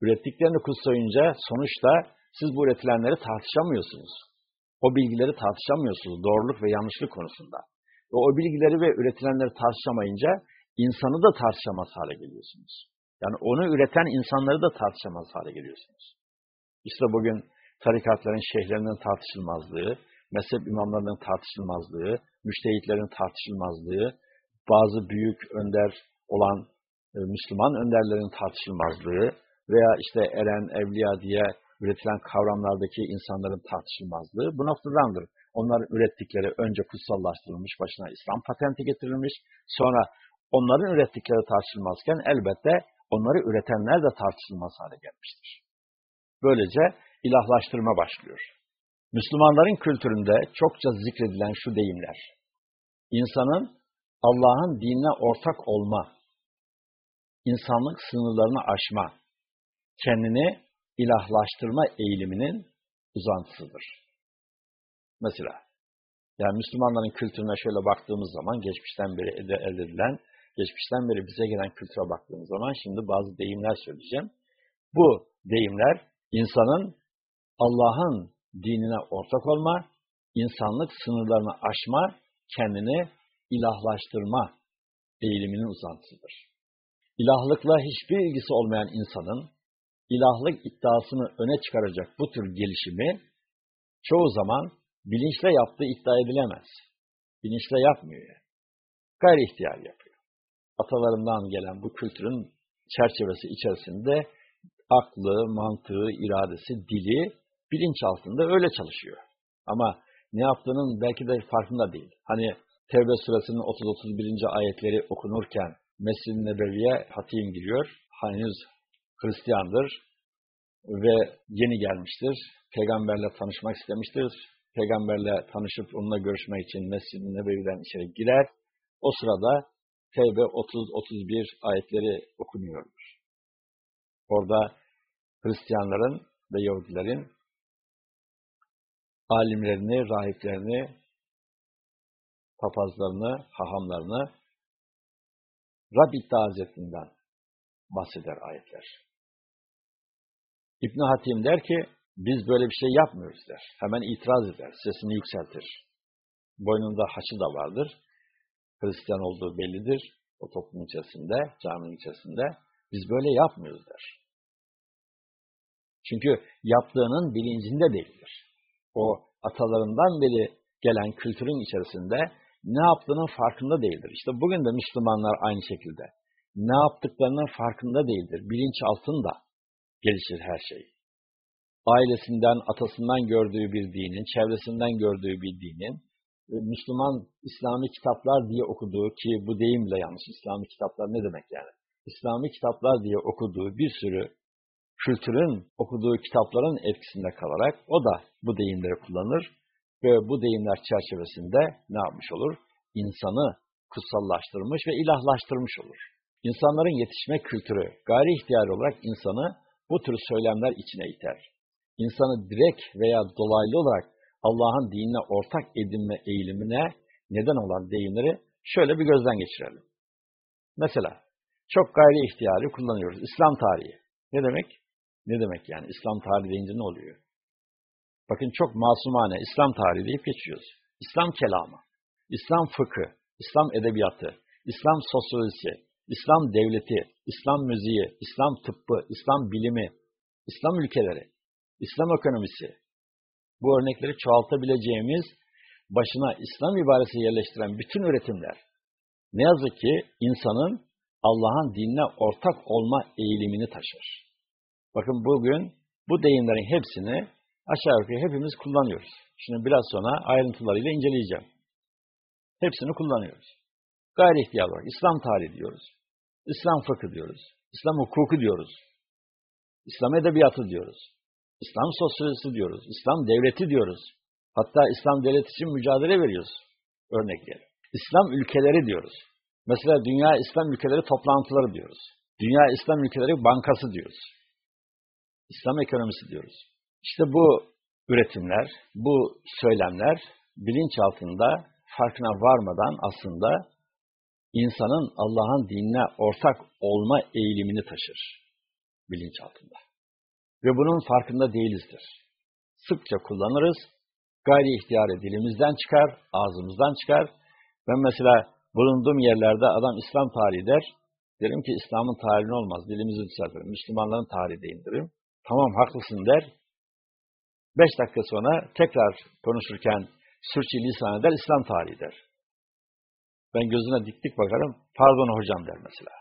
Ürettiklerini kutsayınca sonuçta siz bu üretilenleri tartışamıyorsunuz. O bilgileri tartışamıyorsunuz doğruluk ve yanlışlık konusunda. Ve o bilgileri ve üretilenleri tartışamayınca insanı da tartışamaz hale geliyorsunuz. Yani onu üreten insanları da tartışamaz hale geliyorsunuz. İşte bugün tarikatların şeyhlerinin tartışılmazlığı, mezhep imamlarının tartışılmazlığı, müştehitlerin tartışılmazlığı, bazı büyük önder olan e, Müslüman önderlerin tartışılmazlığı veya işte eren, evliya diye üretilen kavramlardaki insanların tartışılmazlığı bu noktadandır. Onların ürettikleri önce kutsallaştırılmış, başına İslam patenti getirilmiş, sonra onların ürettikleri tartışılmazken elbette onları üretenler de tartışılmaz hale gelmiştir. Böylece ilahlaştırma başlıyor. Müslümanların kültüründe çokça zikredilen şu deyimler. İnsanın Allah'ın dinine ortak olma, insanlık sınırlarını aşma, kendini ilahlaştırma eğiliminin uzantısıdır. Mesela, yani Müslümanların kültürüne şöyle baktığımız zaman, geçmişten beri elde edilen, geçmişten beri bize gelen kültüre baktığımız zaman, şimdi bazı deyimler söyleyeceğim. Bu deyimler, insanın Allah'ın dinine ortak olma, insanlık sınırlarını aşma, kendini ilahlaştırma eğiliminin uzantısıdır. İlahlıkla hiçbir ilgisi olmayan insanın ilahlık iddiasını öne çıkaracak bu tür gelişimi çoğu zaman bilinçle yaptığı iddia edilemez. Bilinçle yapmıyor. Gayri ihtiyar yapıyor. Atalarından gelen bu kültürün çerçevesi içerisinde aklı, mantığı, iradesi, dili bilinç altında öyle çalışıyor. Ama ne yaptığının belki de farkında değil. Hani Tevbe suresinin 30-31. ayetleri okunurken Mescid-i Nebevi'ye hatim giriyor. Henüz Hristiyandır ve yeni gelmiştir. Peygamberle tanışmak istemiştir. Peygamberle tanışıp onunla görüşmek için Mescid-i Nebevi'den içeri girer. O sırada Tevbe 30-31 ayetleri okunuyordur. Orada Hristiyanların ve Yahudilerin alimlerini, rahiplerini, papazlarını, hahamlarını Rab iddia hazretinden bahseder ayetler. İbn Hatim der ki, biz böyle bir şey yapmıyoruz der. Hemen itiraz eder, sesini yükseltir. Boynunda haçı da vardır. Hristiyan olduğu bellidir. O toplum içerisinde, caminin içerisinde. Biz böyle yapmıyoruz der. Çünkü yaptığının bilincinde değildir. O atalarından beri gelen kültürün içerisinde ne yaptığının farkında değildir. İşte bugün de Müslümanlar aynı şekilde. Ne yaptıklarının farkında değildir. Bilinç altında gelişir her şey. Ailesinden, atasından gördüğü bir dinin, çevresinden gördüğü bir dinin, e, Müslüman İslami kitaplar diye okuduğu ki bu deyimle yanlış, İslami kitaplar ne demek yani? İslami kitaplar diye okuduğu bir sürü kültürün okuduğu kitapların etkisinde kalarak o da bu deyimleri kullanır ve bu deyimler çerçevesinde ne yapmış olur? İnsanı kutsallaştırmış ve ilahlaştırmış olur. İnsanların yetişme kültürü gayri ihtiyar olarak insanı bu tür söylemler içine iter. İnsanı direkt veya dolaylı olarak Allah'ın dinine ortak edinme eğilimine neden olan deyimleri şöyle bir gözden geçirelim. Mesela çok gayri ihtiyari kullanıyoruz. İslam tarihi. Ne demek? Ne demek yani? İslam tarihi deyince ne oluyor? Bakın çok masumane İslam tarihi deyip geçiyoruz. İslam kelamı, İslam fıkı, İslam edebiyatı, İslam sosyolojisi, İslam devleti, İslam müziği, İslam tıbbı, İslam bilimi, İslam ülkeleri, İslam ekonomisi. Bu örnekleri çoğaltabileceğimiz başına İslam ibaresi yerleştiren bütün üretimler ne yazık ki insanın Allah'ın dinine ortak olma eğilimini taşır. Bakın bugün bu deyimlerin hepsini aşağı yukarı hepimiz kullanıyoruz. Şimdi biraz sonra ayrıntılarıyla inceleyeceğim. Hepsini kullanıyoruz. Gayri ihtiyar olarak İslam tarihi diyoruz. İslam fıkı diyoruz. İslam hukuku diyoruz. İslam edebiyatı diyoruz. İslam sosyolojisi diyoruz. İslam devleti diyoruz. Hatta İslam devleti için mücadele veriyoruz. Örnekleri. İslam ülkeleri diyoruz. Mesela Dünya İslam Ülkeleri toplantıları diyoruz. Dünya İslam Ülkeleri Bankası diyoruz. İslam ekonomisi diyoruz. İşte bu üretimler, bu söylemler bilinç altında farkına varmadan aslında insanın Allah'ın dinine ortak olma eğilimini taşır bilinç altında. Ve bunun farkında değilizdir. Sıkça kullanırız, gayri ihtiyarı dilimizden çıkar, ağzımızdan çıkar. Ben mesela bulunduğum yerlerde adam İslam tarihi der, derim ki İslam'ın tarihi olmaz, dilimizi düzeltirim, Müslümanların tarihi deyin derim. Tamam haklısın der, Beş dakika sonra tekrar konuşurken sürçülisan eder, İslam tarihi der. Ben gözüne dik dik bakarım, pardon hocam der mesela.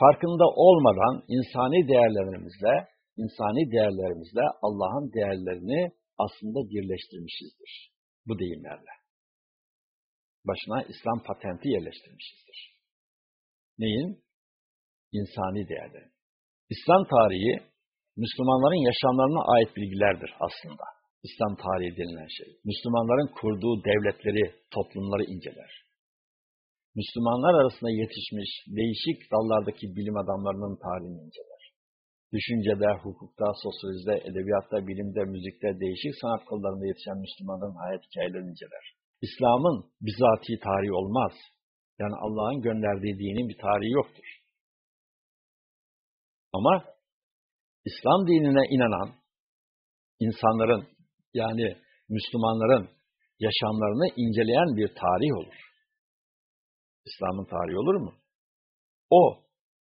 Farkında olmadan insani değerlerimizle, insani değerlerimizle Allah'ın değerlerini aslında birleştirmişizdir. Bu deyimlerle. Başına İslam patenti yerleştirmişizdir. Neyin? İnsani değerlerin. İslam tarihi Müslümanların yaşamlarına ait bilgilerdir aslında. İslam tarihi denilen şey. Müslümanların kurduğu devletleri, toplumları inceler. Müslümanlar arasında yetişmiş değişik dallardaki bilim adamlarının tarihini inceler. Düşüncede, hukukta, sosyolojide, edebiyatta, bilimde, müzikte, değişik sanat kollarında yetişen Müslümanların hayat hikayelerini inceler. İslam'ın bizatihi tarihi olmaz. Yani Allah'ın gönderdiği dinin bir tarihi yoktur. Ama İslam dinine inanan insanların yani Müslümanların yaşamlarını inceleyen bir tarih olur. İslam'ın tarihi olur mu? O,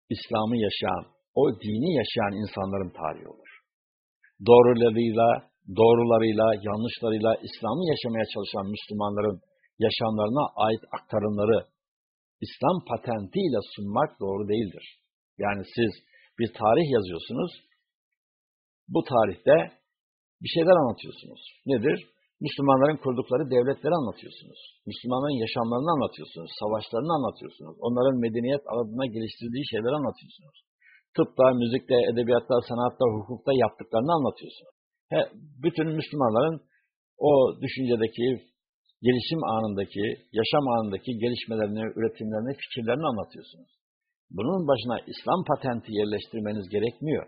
İslam'ı yaşayan, o dini yaşayan insanların tarihi olur. Doğrularıyla, doğrularıyla, yanlışlarıyla İslam'ı yaşamaya çalışan Müslümanların yaşamlarına ait aktarımları İslam patentiyle sunmak doğru değildir. Yani siz bir tarih yazıyorsunuz, bu tarihte bir şeyler anlatıyorsunuz. Nedir? Müslümanların kurdukları devletleri anlatıyorsunuz. Müslümanların yaşamlarını anlatıyorsunuz. Savaşlarını anlatıyorsunuz. Onların medeniyet adına geliştirdiği şeyleri anlatıyorsunuz. Tıpta, müzikte, edebiyatta, sanatta, hukukta yaptıklarını anlatıyorsunuz. He, bütün Müslümanların o düşüncedeki, gelişim anındaki, yaşam anındaki gelişmelerini, üretimlerini, fikirlerini anlatıyorsunuz. Bunun başına İslam patenti yerleştirmeniz gerekmiyor.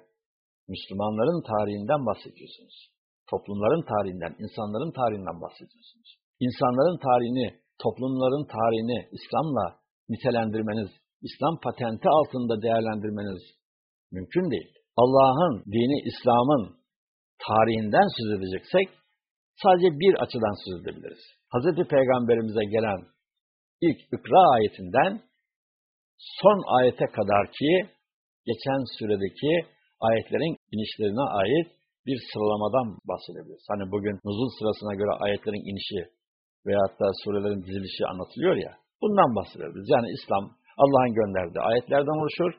Müslümanların tarihinden bahsediyorsunuz toplumların tarihinden, insanların tarihinden bahsediyorsunuz. İnsanların tarihini, toplumların tarihini İslam'la nitelendirmeniz, İslam patenti altında değerlendirmeniz mümkün değil. Allah'ın dini İslam'ın tarihinden söz edeceksek sadece bir açıdan söz edebiliriz. Hz. Peygamberimize gelen ilk ikra ayetinden son ayete kadar ki geçen süredeki ayetlerin inişlerine ait bir sıralamadan bahsedebiliriz. Hani bugün nuzul sırasına göre ayetlerin inişi veyahut da surelerin dizilişi anlatılıyor ya, bundan bahsedebiliriz. Yani İslam Allah'ın gönderdiği ayetlerden oluşur.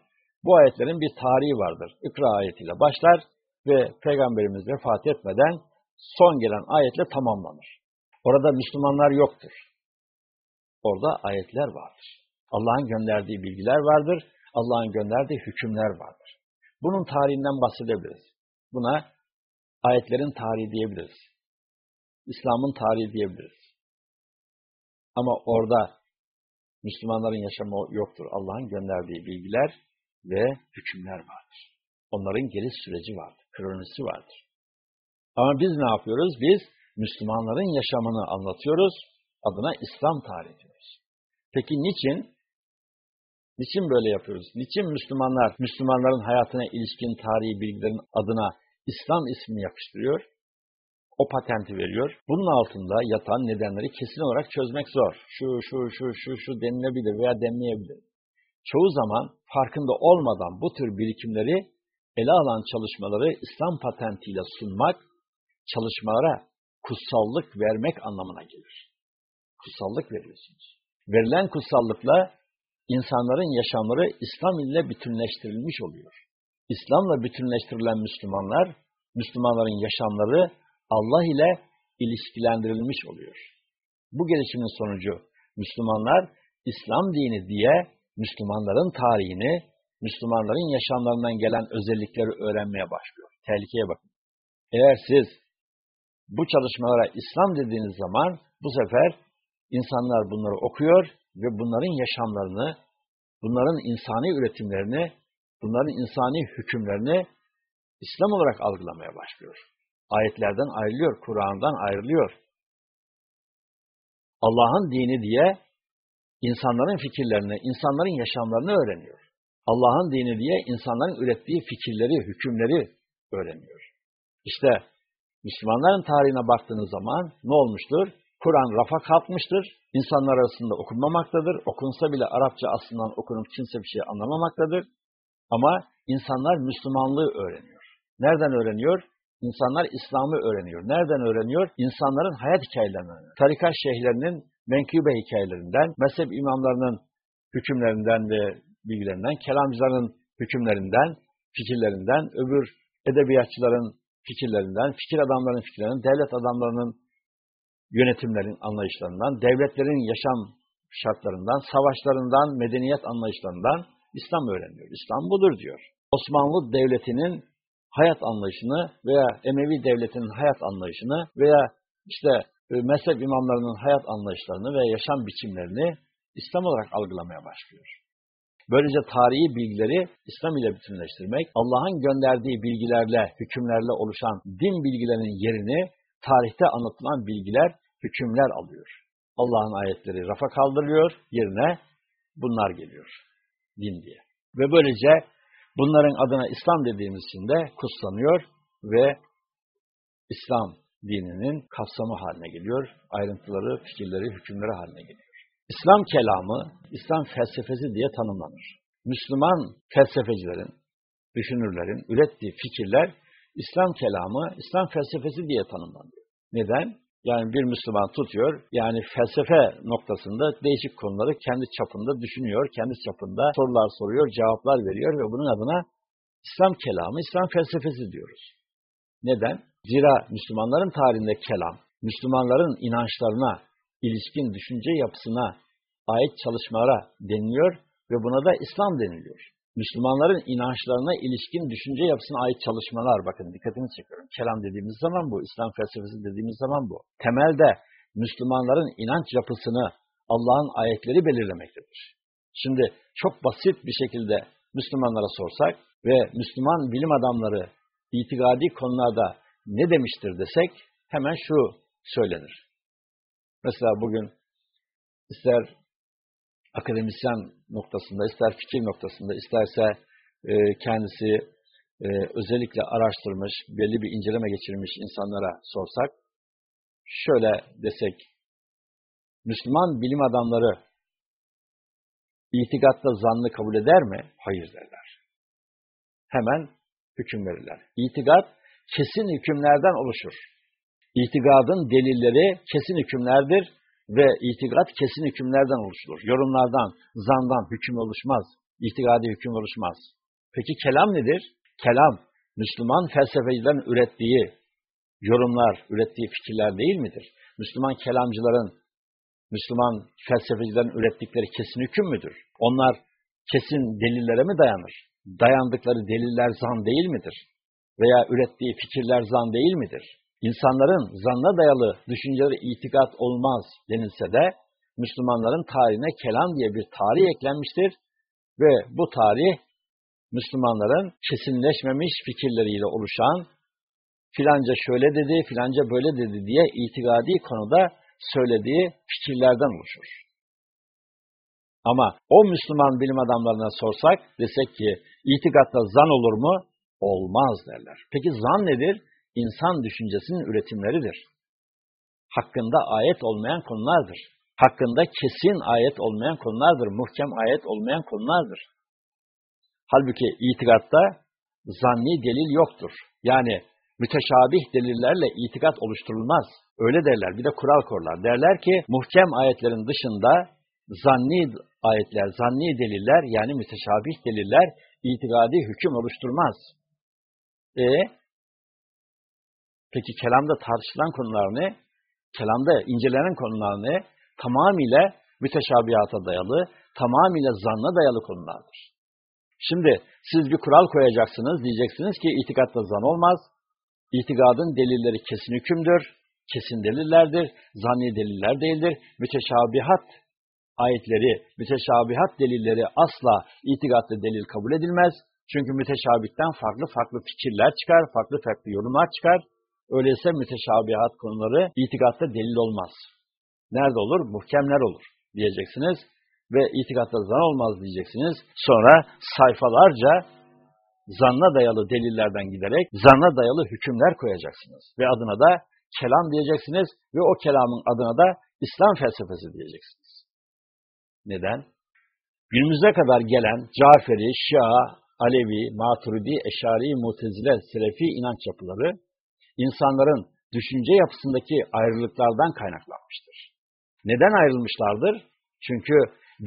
Bu ayetlerin bir tarihi vardır. İkra ayetiyle başlar ve Peygamberimiz vefat etmeden son gelen ayetle tamamlanır. Orada Müslümanlar yoktur. Orada ayetler vardır. Allah'ın gönderdiği bilgiler vardır. Allah'ın gönderdiği hükümler vardır. Bunun tarihinden bahsedebiliriz. Buna ayetlerin tarihi diyebiliriz. İslam'ın tarihi diyebiliriz. Ama orada Müslümanların yaşamı yoktur. Allah'ın gönderdiği bilgiler ve hükümler vardır. Onların geliş süreci vardır, kronolojisi vardır. Ama biz ne yapıyoruz? Biz Müslümanların yaşamını anlatıyoruz, adına İslam tarihi diyoruz. Peki niçin? Niçin böyle yapıyoruz? Niçin Müslümanlar, Müslümanların hayatına ilişkin tarihi bilgilerin adına İslam ismini yapıştırıyor, o patenti veriyor. Bunun altında yatan nedenleri kesin olarak çözmek zor. Şu, şu, şu, şu, şu denilebilir veya denmeyebilir. Çoğu zaman farkında olmadan bu tür birikimleri ele alan çalışmaları İslam patentiyle sunmak, çalışmalara kutsallık vermek anlamına gelir. Kutsallık veriyorsunuz. Verilen kutsallıkla insanların yaşamları İslam ile bütünleştirilmiş oluyor. İslam'la bütünleştirilen Müslümanlar, Müslümanların yaşamları Allah ile ilişkilendirilmiş oluyor. Bu gelişimin sonucu Müslümanlar İslam dini diye Müslümanların tarihini, Müslümanların yaşamlarından gelen özellikleri öğrenmeye başlıyor. Tehlikeye bakın. Eğer siz bu çalışmalara İslam dediğiniz zaman bu sefer insanlar bunları okuyor ve bunların yaşamlarını, bunların insani üretimlerini bunların insani hükümlerini İslam olarak algılamaya başlıyor. Ayetlerden ayrılıyor, Kur'an'dan ayrılıyor. Allah'ın dini diye insanların fikirlerini, insanların yaşamlarını öğreniyor. Allah'ın dini diye insanların ürettiği fikirleri, hükümleri öğreniyor. İşte Müslümanların tarihine baktığınız zaman ne olmuştur? Kur'an rafa kalkmıştır, insanlar arasında okunmamaktadır, okunsa bile Arapça aslından okunup kimse bir şey anlamamaktadır. Ama insanlar Müslümanlığı öğreniyor. Nereden öğreniyor? İnsanlar İslam'ı öğreniyor. Nereden öğreniyor? İnsanların hayat hikayelerinden. Tarikat şeyhlerinin menkıbe hikayelerinden, mezhep imamlarının hükümlerinden ve bilgilerinden, kelamcıların hükümlerinden, fikirlerinden, öbür edebiyatçıların fikirlerinden, fikir adamlarının fikirlerinden, devlet adamlarının yönetimlerin anlayışlarından, devletlerin yaşam şartlarından, savaşlarından, medeniyet anlayışlarından İslam öğreniyor. İslam budur diyor. Osmanlı Devleti'nin hayat anlayışını veya Emevi Devleti'nin hayat anlayışını veya işte e, mezhep imamlarının hayat anlayışlarını ve yaşam biçimlerini İslam olarak algılamaya başlıyor. Böylece tarihi bilgileri İslam ile bütünleştirmek, Allah'ın gönderdiği bilgilerle, hükümlerle oluşan din bilgilerinin yerini tarihte anlatılan bilgiler, hükümler alıyor. Allah'ın ayetleri rafa kaldırılıyor, yerine bunlar geliyor din diye. Ve böylece bunların adına İslam dediğimiz için de kutsanıyor ve İslam dininin kapsamı haline geliyor. Ayrıntıları, fikirleri, hükümleri haline geliyor. İslam kelamı, İslam felsefesi diye tanımlanır. Müslüman felsefecilerin, düşünürlerin ürettiği fikirler İslam kelamı, İslam felsefesi diye tanımlanıyor. Neden? Yani bir Müslüman tutuyor, yani felsefe noktasında değişik konuları kendi çapında düşünüyor, kendi çapında sorular soruyor, cevaplar veriyor ve bunun adına İslam kelamı, İslam felsefesi diyoruz. Neden? Zira Müslümanların tarihinde kelam, Müslümanların inançlarına, ilişkin düşünce yapısına ait çalışmalara deniliyor ve buna da İslam deniliyor. Müslümanların inançlarına ilişkin düşünce yapısına ait çalışmalar, bakın dikkatini çekiyorum. Kelam dediğimiz zaman bu, İslam felsefesi dediğimiz zaman bu. Temelde Müslümanların inanç yapısını Allah'ın ayetleri belirlemektedir. Şimdi çok basit bir şekilde Müslümanlara sorsak ve Müslüman bilim adamları itikadi konularda ne demiştir desek hemen şu söylenir. Mesela bugün ister akademisyen noktasında, ister fikir noktasında, isterse e, kendisi e, özellikle araştırmış, belli bir inceleme geçirmiş insanlara sorsak, şöyle desek, Müslüman bilim adamları itikatta zannı kabul eder mi? Hayır derler. Hemen hüküm verirler. İtikat kesin hükümlerden oluşur. İtikadın delilleri kesin hükümlerdir ve itikat kesin hükümlerden oluşur. Yorumlardan, zandan hüküm oluşmaz. İtikadi hüküm oluşmaz. Peki kelam nedir? Kelam, Müslüman felsefecilerin ürettiği yorumlar, ürettiği fikirler değil midir? Müslüman kelamcıların, Müslüman felsefecilerin ürettikleri kesin hüküm müdür? Onlar kesin delillere mi dayanır? Dayandıkları deliller zan değil midir? Veya ürettiği fikirler zan değil midir? İnsanların zanna dayalı düşünceleri itikat olmaz denilse de Müslümanların tarihine kelam diye bir tarih eklenmiştir ve bu tarih Müslümanların kesinleşmemiş fikirleriyle oluşan filanca şöyle dedi, filanca böyle dedi diye itikadi konuda söylediği fikirlerden oluşur. Ama o Müslüman bilim adamlarına sorsak, desek ki itikatta zan olur mu? Olmaz derler. Peki zan nedir? İnsan düşüncesinin üretimleridir. Hakkında ayet olmayan konulardır. Hakkında kesin ayet olmayan konulardır. Muhkem ayet olmayan konulardır. Halbuki itikatta zanni delil yoktur. Yani müteşabih delillerle itikat oluşturulmaz. Öyle derler. Bir de kural korlar. Derler ki muhkem ayetlerin dışında zanni ayetler, zanni deliller yani müteşabih deliller itikadi hüküm oluşturmaz. E Peki kelamda tartışılan konular ne? Kelamda incelenen konular ne? Tamamıyla müteşabihata dayalı, tamamıyla zanna dayalı konulardır. Şimdi siz bir kural koyacaksınız, diyeceksiniz ki itikatta zan olmaz, itikadın delilleri kesin hükümdür, kesin delillerdir, zanni deliller değildir, müteşabihat ayetleri, müteşabihat delilleri asla itikatta delil kabul edilmez. Çünkü müteşabihten farklı farklı fikirler çıkar, farklı farklı yorumlar çıkar. Öyleyse müteşabihat konuları itikatta delil olmaz. Nerede olur? Muhkemler olur diyeceksiniz ve itikatta zan olmaz diyeceksiniz. Sonra sayfalarca zanna dayalı delillerden giderek zanna dayalı hükümler koyacaksınız. Ve adına da kelam diyeceksiniz ve o kelamın adına da İslam felsefesi diyeceksiniz. Neden? Günümüze kadar gelen Caferi, Şia, Alevi, Maturidi, Eşari, Mutezile, Selefi inanç yapıları insanların düşünce yapısındaki ayrılıklardan kaynaklanmıştır. Neden ayrılmışlardır? Çünkü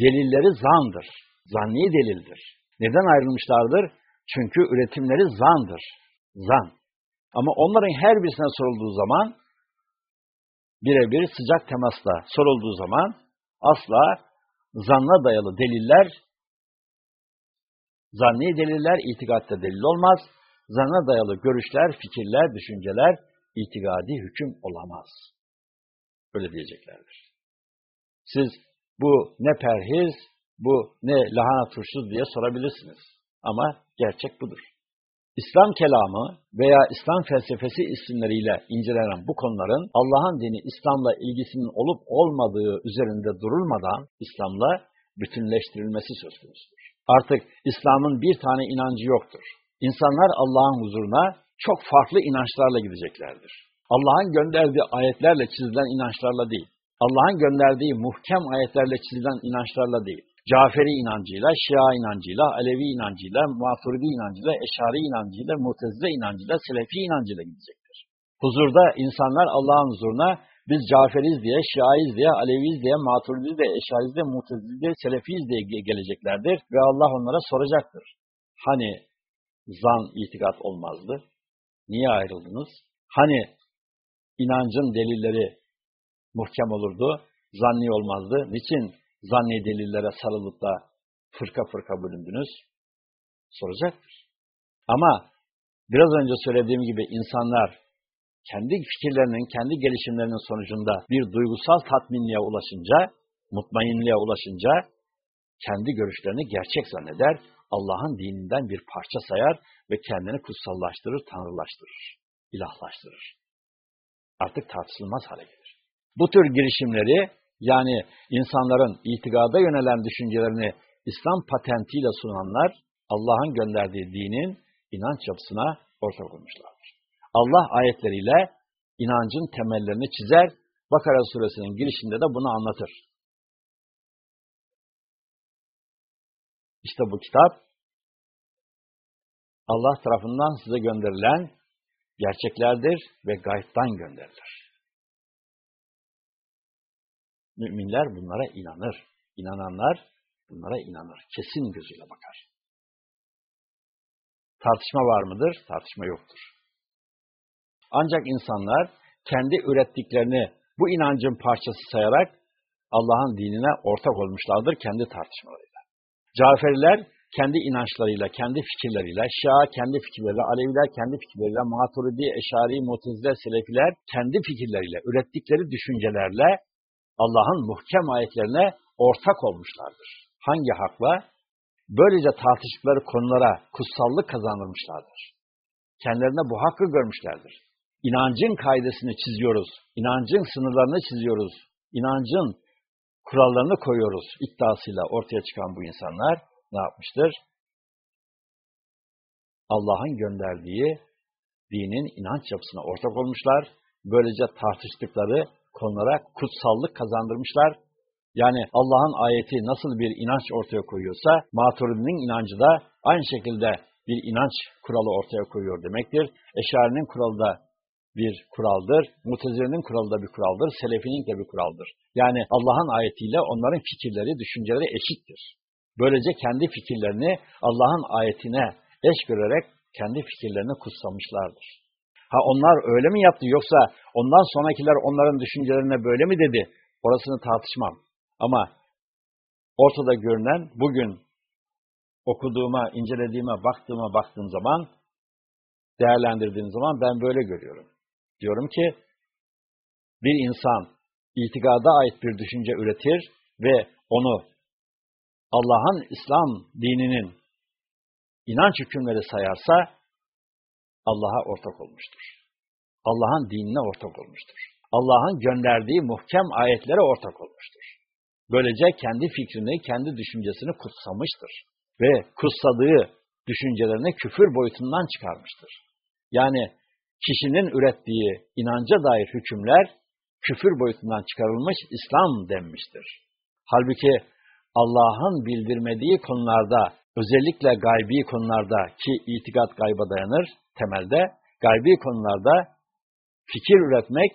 delilleri zandır, zanni delildir. Neden ayrılmışlardır? Çünkü üretimleri zandır, zan. Ama onların her birisine sorulduğu zaman, birebir sıcak temasla sorulduğu zaman, asla zanna dayalı deliller, zanni deliller itikatta delil olmaz, Zana dayalı görüşler, fikirler, düşünceler itikadi hüküm olamaz. Öyle diyeceklerdir. Siz bu ne perhiz, bu ne lahana turşusu diye sorabilirsiniz. Ama gerçek budur. İslam kelamı veya İslam felsefesi isimleriyle incelenen bu konuların Allah'ın dini İslam'la ilgisinin olup olmadığı üzerinde durulmadan İslam'la bütünleştirilmesi söz konusudur. Artık İslam'ın bir tane inancı yoktur. İnsanlar Allah'ın huzuruna çok farklı inançlarla gideceklerdir. Allah'ın gönderdiği ayetlerle çizilen inançlarla değil. Allah'ın gönderdiği muhkem ayetlerle çizilen inançlarla değil. Caferi inancıyla, Şia inancıyla, Alevi inancıyla, Maturidi inancıyla, Eşari inancıyla, Mutezile inancıyla, Selefi inancıyla gidecektir. Huzurda insanlar Allah'ın huzuruna biz Caferiz diye, Şiaiz diye, Aleviyiz diye, Maturidiyiz diye, Eşariyiz diye, Mutezile diye, Selefiyiz diye geleceklerdir ve Allah onlara soracaktır. Hani zan itikat olmazdı? Niye ayrıldınız? Hani inancın delilleri muhkem olurdu, zanni olmazdı? Niçin zanni delillere sarılıp da fırka fırka bölündünüz? Soracaktır. Ama biraz önce söylediğim gibi insanlar kendi fikirlerinin, kendi gelişimlerinin sonucunda bir duygusal tatminliğe ulaşınca, mutmainliğe ulaşınca kendi görüşlerini gerçek zanneder, Allah'ın dininden bir parça sayar ve kendini kutsallaştırır, tanrılaştırır, ilahlaştırır. Artık tartışılmaz hale gelir. Bu tür girişimleri yani insanların itikada yönelen düşüncelerini İslam patentiyle sunanlar Allah'ın gönderdiği dinin inanç yapısına ortak olmuşlardır. Allah ayetleriyle inancın temellerini çizer, Bakara suresinin girişinde de bunu anlatır. İşte bu kitap Allah tarafından size gönderilen gerçeklerdir ve gaybtan gönderilir. Müminler bunlara inanır. İnananlar bunlara inanır. Kesin gözüyle bakar. Tartışma var mıdır? Tartışma yoktur. Ancak insanlar kendi ürettiklerini bu inancın parçası sayarak Allah'ın dinine ortak olmuşlardır kendi tartışmalarıyla. Caferiler kendi inançlarıyla, kendi fikirleriyle, Şia kendi fikirleriyle, Aleviler kendi fikirleriyle, Maturidi, Eşari, Mutezile, Selefiler kendi fikirleriyle, ürettikleri düşüncelerle Allah'ın muhkem ayetlerine ortak olmuşlardır. Hangi hakla? Böylece tartıştıkları konulara kutsallık kazandırmışlardır. Kendilerine bu hakkı görmüşlerdir. İnancın kaidesini çiziyoruz, inancın sınırlarını çiziyoruz, inancın kurallarını koyuyoruz iddiasıyla ortaya çıkan bu insanlar ne yapmıştır? Allah'ın gönderdiği dinin inanç yapısına ortak olmuşlar. Böylece tartıştıkları konulara kutsallık kazandırmışlar. Yani Allah'ın ayeti nasıl bir inanç ortaya koyuyorsa, Maturidi'nin inancı da aynı şekilde bir inanç kuralı ortaya koyuyor demektir. Eşari'nin kuralı da bir kuraldır. Mutezile'nin kuralı da bir kuraldır. Selefi'nin de bir kuraldır. Yani Allah'ın ayetiyle onların fikirleri, düşünceleri eşittir. Böylece kendi fikirlerini Allah'ın ayetine eş görerek kendi fikirlerini kutsamışlardır. Ha onlar öyle mi yaptı yoksa ondan sonrakiler onların düşüncelerine böyle mi dedi? Orasını tartışmam. Ama ortada görünen bugün okuduğuma, incelediğime, baktığıma baktığım zaman, değerlendirdiğim zaman ben böyle görüyorum. Diyorum ki, bir insan itikada ait bir düşünce üretir ve onu Allah'ın İslam dininin inanç hükümleri sayarsa Allah'a ortak olmuştur. Allah'ın dinine ortak olmuştur. Allah'ın gönderdiği muhkem ayetlere ortak olmuştur. Böylece kendi fikrini, kendi düşüncesini kutsamıştır. Ve kutsadığı düşüncelerini küfür boyutundan çıkarmıştır. Yani kişinin ürettiği inanca dair hükümler küfür boyutundan çıkarılmış İslam denmiştir. Halbuki Allah'ın bildirmediği konularda, özellikle gaybi konularda ki itikat gayba dayanır temelde, gaybi konularda fikir üretmek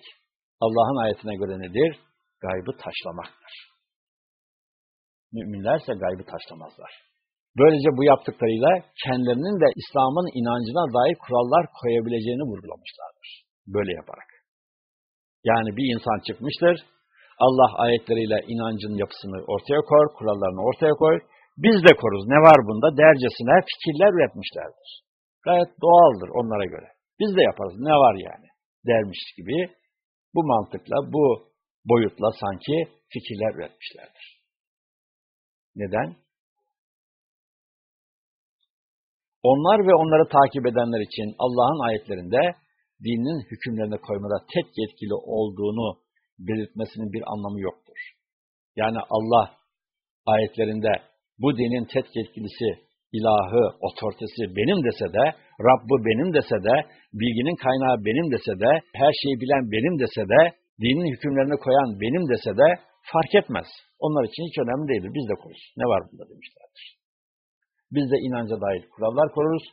Allah'ın ayetine göre nedir? Gaybı taşlamaktır. Müminlerse gaybı taşlamazlar. Böylece bu yaptıklarıyla kendilerinin de İslam'ın inancına dair kurallar koyabileceğini vurgulamışlardır. Böyle yaparak. Yani bir insan çıkmıştır, Allah ayetleriyle inancın yapısını ortaya koy, kurallarını ortaya koy. Biz de koruz. Ne var bunda? Dercesine fikirler üretmişlerdir. Gayet doğaldır onlara göre. Biz de yaparız. Ne var yani? Dermiş gibi bu mantıkla, bu boyutla sanki fikirler üretmişlerdir. Neden? Onlar ve onları takip edenler için Allah'ın ayetlerinde dinin hükümlerine koymada tek yetkili olduğunu belirtmesinin bir anlamı yoktur. Yani Allah ayetlerinde bu dinin tek yetkilisi, ilahı, otoritesi benim dese de, Rabbı benim dese de, bilginin kaynağı benim dese de, her şeyi bilen benim dese de, dinin hükümlerini koyan benim dese de fark etmez. Onlar için hiç önemli değildir. Biz de koruruz. Ne var bunda demişlerdir. Biz de inanca dair kurallar koruruz.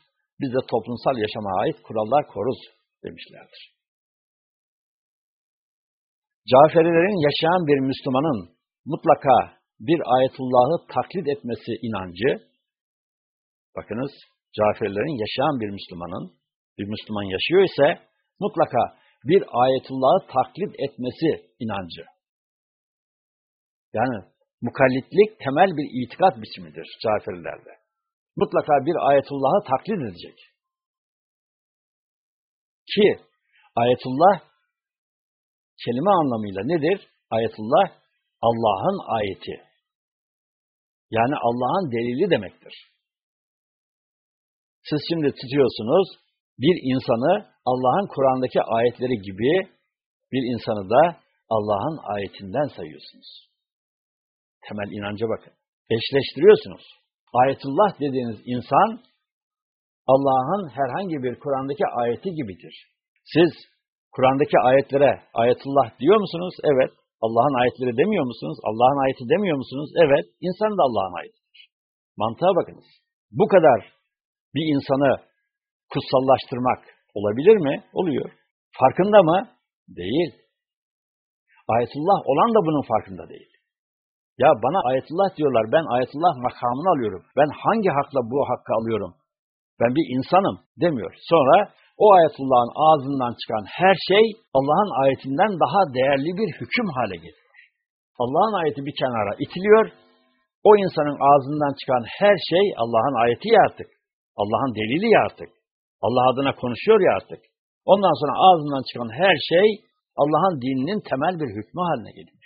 Biz de toplumsal yaşama ait kurallar koruruz demişlerdir. Caferilerin yaşayan bir Müslümanın mutlaka bir ayetullahı taklit etmesi inancı, bakınız Caferilerin yaşayan bir Müslümanın, bir Müslüman yaşıyor ise mutlaka bir ayetullahı taklit etmesi inancı. Yani mukallitlik temel bir itikat biçimidir Caferilerde. Mutlaka bir ayetullahı taklit edecek. Ki ayetullah kelime anlamıyla nedir? Ayetullah Allah'ın ayeti. Yani Allah'ın delili demektir. Siz şimdi tutuyorsunuz bir insanı Allah'ın Kur'an'daki ayetleri gibi bir insanı da Allah'ın ayetinden sayıyorsunuz. Temel inanca bakın. Eşleştiriyorsunuz. Ayetullah dediğiniz insan Allah'ın herhangi bir Kur'an'daki ayeti gibidir. Siz Kur'an'daki ayetlere ayetullah diyor musunuz? Evet. Allah'ın ayetleri demiyor musunuz? Allah'ın ayeti demiyor musunuz? Evet. İnsan da Allah'ın ayetidir. Mantığa bakınız. Bu kadar bir insanı kutsallaştırmak olabilir mi? Oluyor. Farkında mı? Değil. Ayetullah olan da bunun farkında değil. Ya bana ayetullah diyorlar, ben ayetullah makamını alıyorum. Ben hangi hakla bu hakkı alıyorum? Ben bir insanım demiyor. Sonra o ayetullahın ağzından çıkan her şey Allah'ın ayetinden daha değerli bir hüküm hale geliyor. Allah'ın ayeti bir kenara itiliyor. O insanın ağzından çıkan her şey Allah'ın ayeti ya artık. Allah'ın delili ya artık. Allah adına konuşuyor ya artık. Ondan sonra ağzından çıkan her şey Allah'ın dininin temel bir hükmü haline geliyor.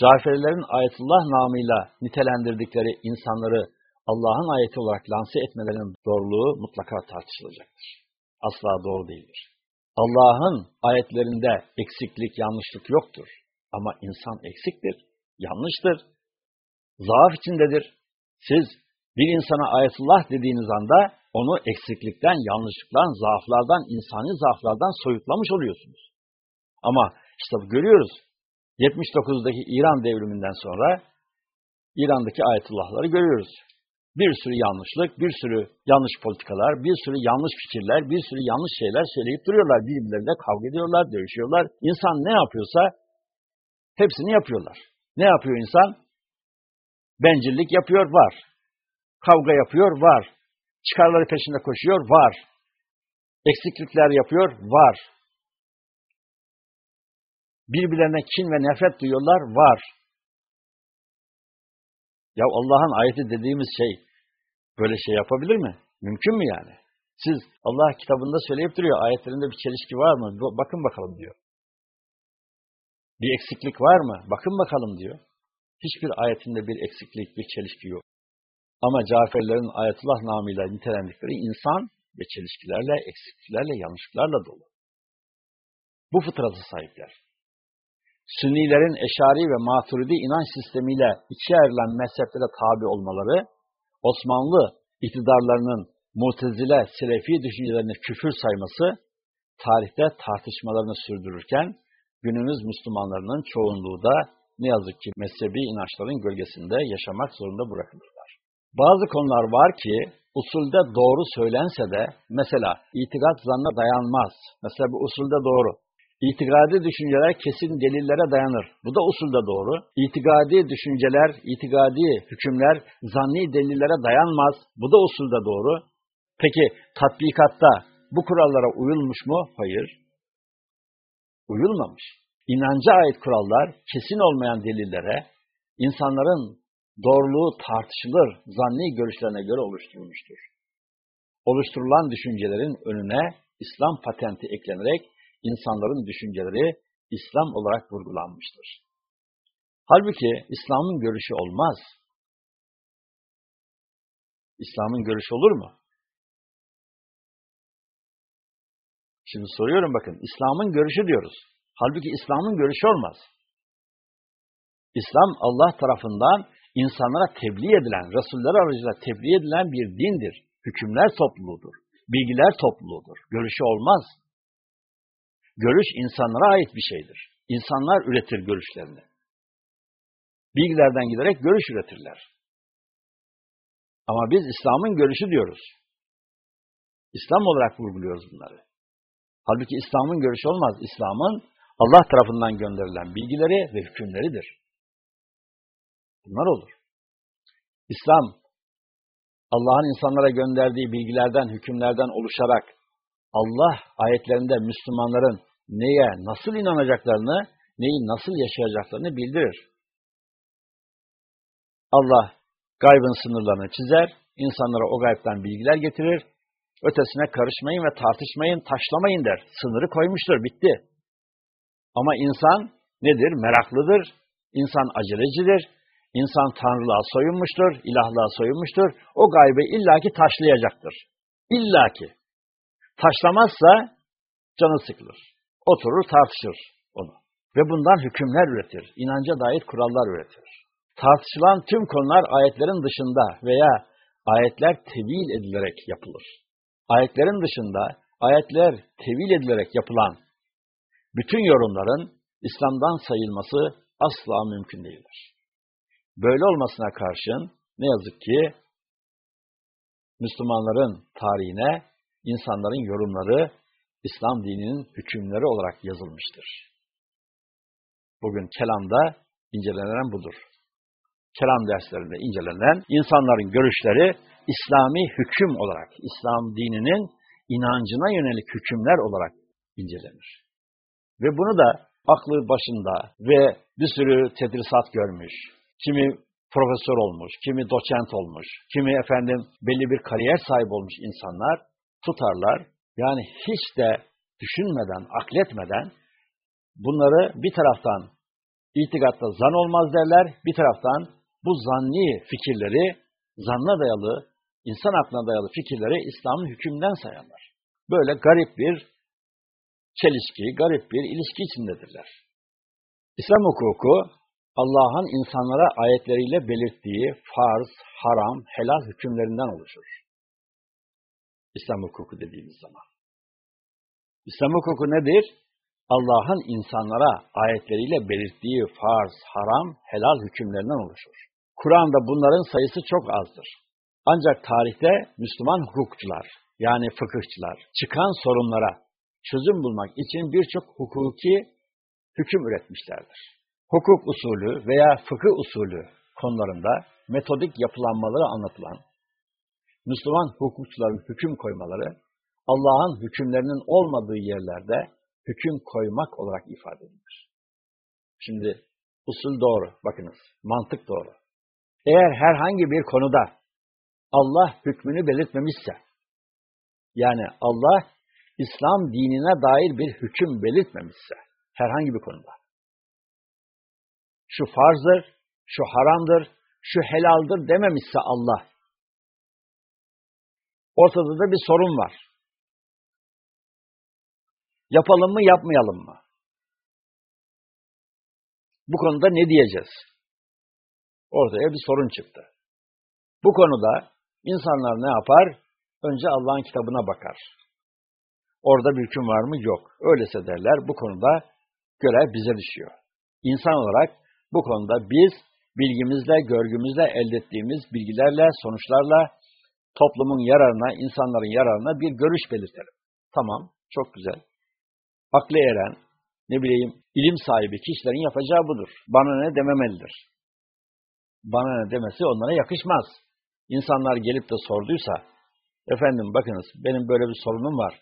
Caferilerin ayetullah namıyla nitelendirdikleri insanları Allah'ın ayeti olarak lanse etmelerinin doğruluğu mutlaka tartışılacaktır. Asla doğru değildir. Allah'ın ayetlerinde eksiklik, yanlışlık yoktur. Ama insan eksiktir, yanlıştır, zaaf içindedir. Siz bir insana ayetullah dediğiniz anda onu eksiklikten, yanlışlıktan, zaaflardan, insani zaaflardan soyutlamış oluyorsunuz. Ama işte görüyoruz, 79'daki İran devriminden sonra İran'daki ayetullahları görüyoruz. Bir sürü yanlışlık, bir sürü yanlış politikalar, bir sürü yanlış fikirler, bir sürü yanlış şeyler söyleyip duruyorlar. Birbirleriyle kavga ediyorlar, dövüşüyorlar. İnsan ne yapıyorsa hepsini yapıyorlar. Ne yapıyor insan? Bencillik yapıyor, var. Kavga yapıyor, var. Çıkarları peşinde koşuyor, var. Eksiklikler yapıyor, var birbirlerine kin ve nefret duyuyorlar, var. Ya Allah'ın ayeti dediğimiz şey böyle şey yapabilir mi? Mümkün mü yani? Siz Allah kitabında söyleyip duruyor, ayetlerinde bir çelişki var mı? Bakın bakalım diyor. Bir eksiklik var mı? Bakın bakalım diyor. Hiçbir ayetinde bir eksiklik, bir çelişki yok. Ama Caferlerin ayetullah namıyla nitelendikleri insan ve çelişkilerle, eksikliklerle, yanlışlıklarla dolu. Bu fıtratı sahipler. Sünnilerin Eşari ve Maturidi inanç sistemiyle ikiye ayrılan mezheplere tabi olmaları, Osmanlı iktidarlarının Mutezile, Selefi düşüncelerini küfür sayması, tarihte tartışmalarını sürdürürken, günümüz Müslümanlarının çoğunluğu da ne yazık ki mezhebi inançların gölgesinde yaşamak zorunda bırakılırlar. Bazı konular var ki, usulde doğru söylense de, mesela itikat zanna dayanmaz. Mesela bu usulde doğru. İtikadi düşünceler kesin delillere dayanır. Bu da usulde doğru. İtikadi düşünceler, itikadi hükümler zanni delillere dayanmaz. Bu da usulde doğru. Peki tatbikatta bu kurallara uyulmuş mu? Hayır. Uyulmamış. İnanca ait kurallar kesin olmayan delillere, insanların doğruluğu tartışılır zanni görüşlerine göre oluşturulmuştur. Oluşturulan düşüncelerin önüne İslam patenti eklenerek insanların düşünceleri İslam olarak vurgulanmıştır. Halbuki İslam'ın görüşü olmaz. İslam'ın görüşü olur mu? Şimdi soruyorum bakın, İslam'ın görüşü diyoruz. Halbuki İslam'ın görüşü olmaz. İslam Allah tarafından insanlara tebliğ edilen, Resuller aracılığıyla tebliğ edilen bir dindir. Hükümler topluluğudur, bilgiler topluluğudur. Görüşü olmaz. Görüş insanlara ait bir şeydir. İnsanlar üretir görüşlerini. Bilgilerden giderek görüş üretirler. Ama biz İslam'ın görüşü diyoruz. İslam olarak vurguluyoruz bunları. Halbuki İslam'ın görüşü olmaz. İslam'ın Allah tarafından gönderilen bilgileri ve hükümleridir. Bunlar olur. İslam, Allah'ın insanlara gönderdiği bilgilerden, hükümlerden oluşarak Allah ayetlerinde Müslümanların neye nasıl inanacaklarını, neyi nasıl yaşayacaklarını bildirir. Allah gaybın sınırlarını çizer, insanlara o gaybden bilgiler getirir, ötesine karışmayın ve tartışmayın, taşlamayın der. Sınırı koymuştur, bitti. Ama insan nedir? Meraklıdır, insan acelecidir, insan tanrılığa soyunmuştur, ilahlığa soyunmuştur. O gaybı illaki taşlayacaktır. İllaki. Taşlamazsa canı sıkılır. Oturur tartışır onu. Ve bundan hükümler üretir. inanca dair kurallar üretir. Tartışılan tüm konular ayetlerin dışında veya ayetler tevil edilerek yapılır. Ayetlerin dışında ayetler tevil edilerek yapılan bütün yorumların İslam'dan sayılması asla mümkün değildir. Böyle olmasına karşın ne yazık ki Müslümanların tarihine insanların yorumları İslam dininin hükümleri olarak yazılmıştır. Bugün kelamda incelenen budur. Kelam derslerinde incelenen insanların görüşleri İslami hüküm olarak, İslam dininin inancına yönelik hükümler olarak incelenir. Ve bunu da aklı başında ve bir sürü tedrisat görmüş, kimi profesör olmuş, kimi doçent olmuş, kimi efendim belli bir kariyer sahibi olmuş insanlar tutarlar. Yani hiç de düşünmeden, akletmeden bunları bir taraftan itikatta zan olmaz derler, bir taraftan bu zanni fikirleri, zanna dayalı, insan aklına dayalı fikirleri İslam'ın hükümden sayarlar. Böyle garip bir çelişki, garip bir ilişki içindedirler. İslam hukuku, Allah'ın insanlara ayetleriyle belirttiği farz, haram, helal hükümlerinden oluşur. İslam hukuku dediğimiz zaman. İslam hukuku nedir? Allah'ın insanlara ayetleriyle belirttiği farz, haram, helal hükümlerinden oluşur. Kur'an'da bunların sayısı çok azdır. Ancak tarihte Müslüman hukukçular, yani fıkıhçılar, çıkan sorunlara çözüm bulmak için birçok hukuki hüküm üretmişlerdir. Hukuk usulü veya fıkıh usulü konularında metodik yapılanmaları anlatılan, Müslüman hukukçuların hüküm koymaları, Allah'ın hükümlerinin olmadığı yerlerde hüküm koymak olarak ifade edilir. Şimdi usul doğru, bakınız, mantık doğru. Eğer herhangi bir konuda Allah hükmünü belirtmemişse, yani Allah İslam dinine dair bir hüküm belirtmemişse, herhangi bir konuda, şu farzdır, şu haramdır, şu helaldir dememişse Allah, ortada da bir sorun var. Yapalım mı, yapmayalım mı? Bu konuda ne diyeceğiz? Ortaya bir sorun çıktı. Bu konuda insanlar ne yapar? Önce Allah'ın kitabına bakar. Orada bir hüküm var mı? Yok. Öyleyse derler bu konuda görev bize düşüyor. İnsan olarak bu konuda biz bilgimizle, görgümüzle, elde ettiğimiz bilgilerle, sonuçlarla toplumun yararına, insanların yararına bir görüş belirtelim. Tamam, çok güzel. Aklı eren, ne bileyim, ilim sahibi kişilerin yapacağı budur. Bana ne dememelidir. Bana ne demesi onlara yakışmaz. İnsanlar gelip de sorduysa, efendim bakınız benim böyle bir sorunum var.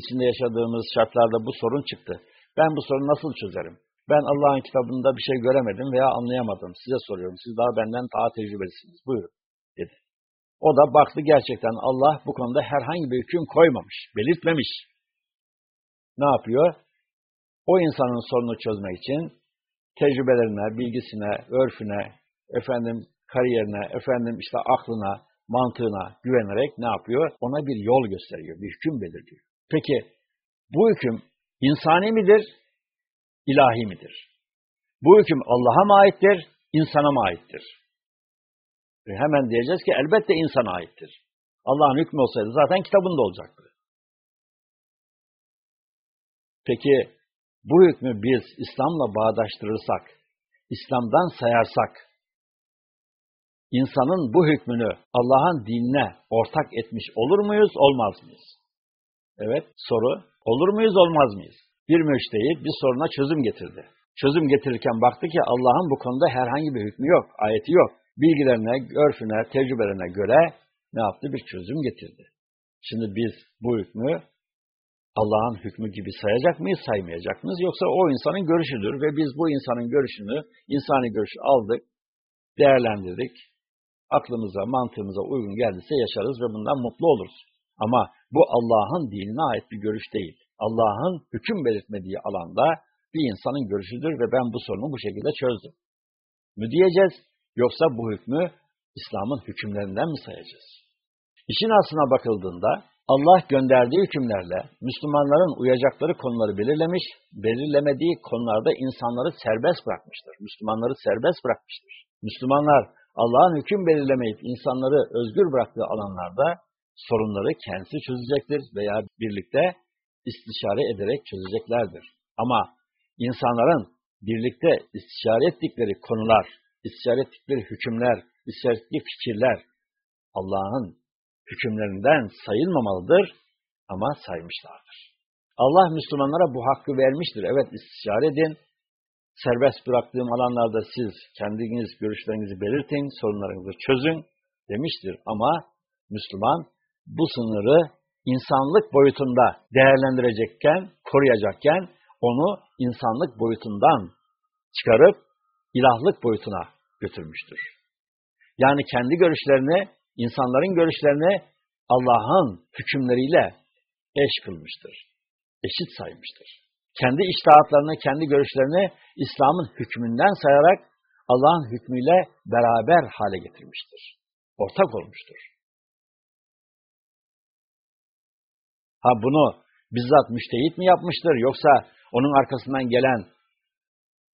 İçinde yaşadığımız şartlarda bu sorun çıktı. Ben bu sorunu nasıl çözerim? Ben Allah'ın kitabında bir şey göremedim veya anlayamadım. Size soruyorum. Siz daha benden daha tecrübelisiniz. Buyurun dedi. O da baktı gerçekten Allah bu konuda herhangi bir hüküm koymamış, belirtmemiş. Ne yapıyor? O insanın sorununu çözmek için tecrübelerine, bilgisine, örfüne, efendim kariyerine, efendim işte aklına, mantığına güvenerek ne yapıyor? Ona bir yol gösteriyor, bir hüküm belirliyor. Peki bu hüküm insani midir, ilahi midir? Bu hüküm Allah'a mı aittir, insana mı aittir? E hemen diyeceğiz ki elbette insana aittir. Allah'ın hükmü olsaydı zaten kitabında olacaktı. Peki bu hükmü biz İslam'la bağdaştırırsak, İslam'dan sayarsak, insanın bu hükmünü Allah'ın dinine ortak etmiş olur muyuz, olmaz mıyız? Evet, soru, olur muyuz, olmaz mıyız? Bir müştehit bir soruna çözüm getirdi. Çözüm getirirken baktı ki Allah'ın bu konuda herhangi bir hükmü yok, ayeti yok. Bilgilerine, örfüne, tecrübelerine göre ne yaptı? Bir çözüm getirdi. Şimdi biz bu hükmü Allah'ın hükmü gibi sayacak mıyız, saymayacak mıyız? Yoksa o insanın görüşüdür ve biz bu insanın görüşünü, insani görüşü aldık, değerlendirdik, aklımıza, mantığımıza uygun geldiyse yaşarız ve bundan mutlu oluruz. Ama bu Allah'ın dinine ait bir görüş değil. Allah'ın hüküm belirtmediği alanda bir insanın görüşüdür ve ben bu sorunu bu şekilde çözdüm. Mü diyeceğiz, yoksa bu hükmü İslam'ın hükümlerinden mi sayacağız? İşin aslına bakıldığında Allah gönderdiği hükümlerle Müslümanların uyacakları konuları belirlemiş, belirlemediği konularda insanları serbest bırakmıştır. Müslümanları serbest bırakmıştır. Müslümanlar Allah'ın hüküm belirlemeyip insanları özgür bıraktığı alanlarda sorunları kendisi çözecektir veya birlikte istişare ederek çözeceklerdir. Ama insanların birlikte istişare ettikleri konular, istişare ettikleri hükümler, istişare ettikleri fikirler Allah'ın hükümlerinden sayılmamalıdır ama saymışlardır. Allah Müslümanlara bu hakkı vermiştir. Evet istişare edin, serbest bıraktığım alanlarda siz kendiniz görüşlerinizi belirtin, sorunlarınızı çözün demiştir. Ama Müslüman bu sınırı insanlık boyutunda değerlendirecekken, koruyacakken onu insanlık boyutundan çıkarıp ilahlık boyutuna götürmüştür. Yani kendi görüşlerini, insanların görüşlerini Allah'ın hükümleriyle eş kılmıştır. Eşit saymıştır. Kendi iştahatlarını, kendi görüşlerini İslam'ın hükmünden sayarak Allah'ın hükmüyle beraber hale getirmiştir. Ortak olmuştur. Ha bunu bizzat müştehit mi yapmıştır yoksa onun arkasından gelen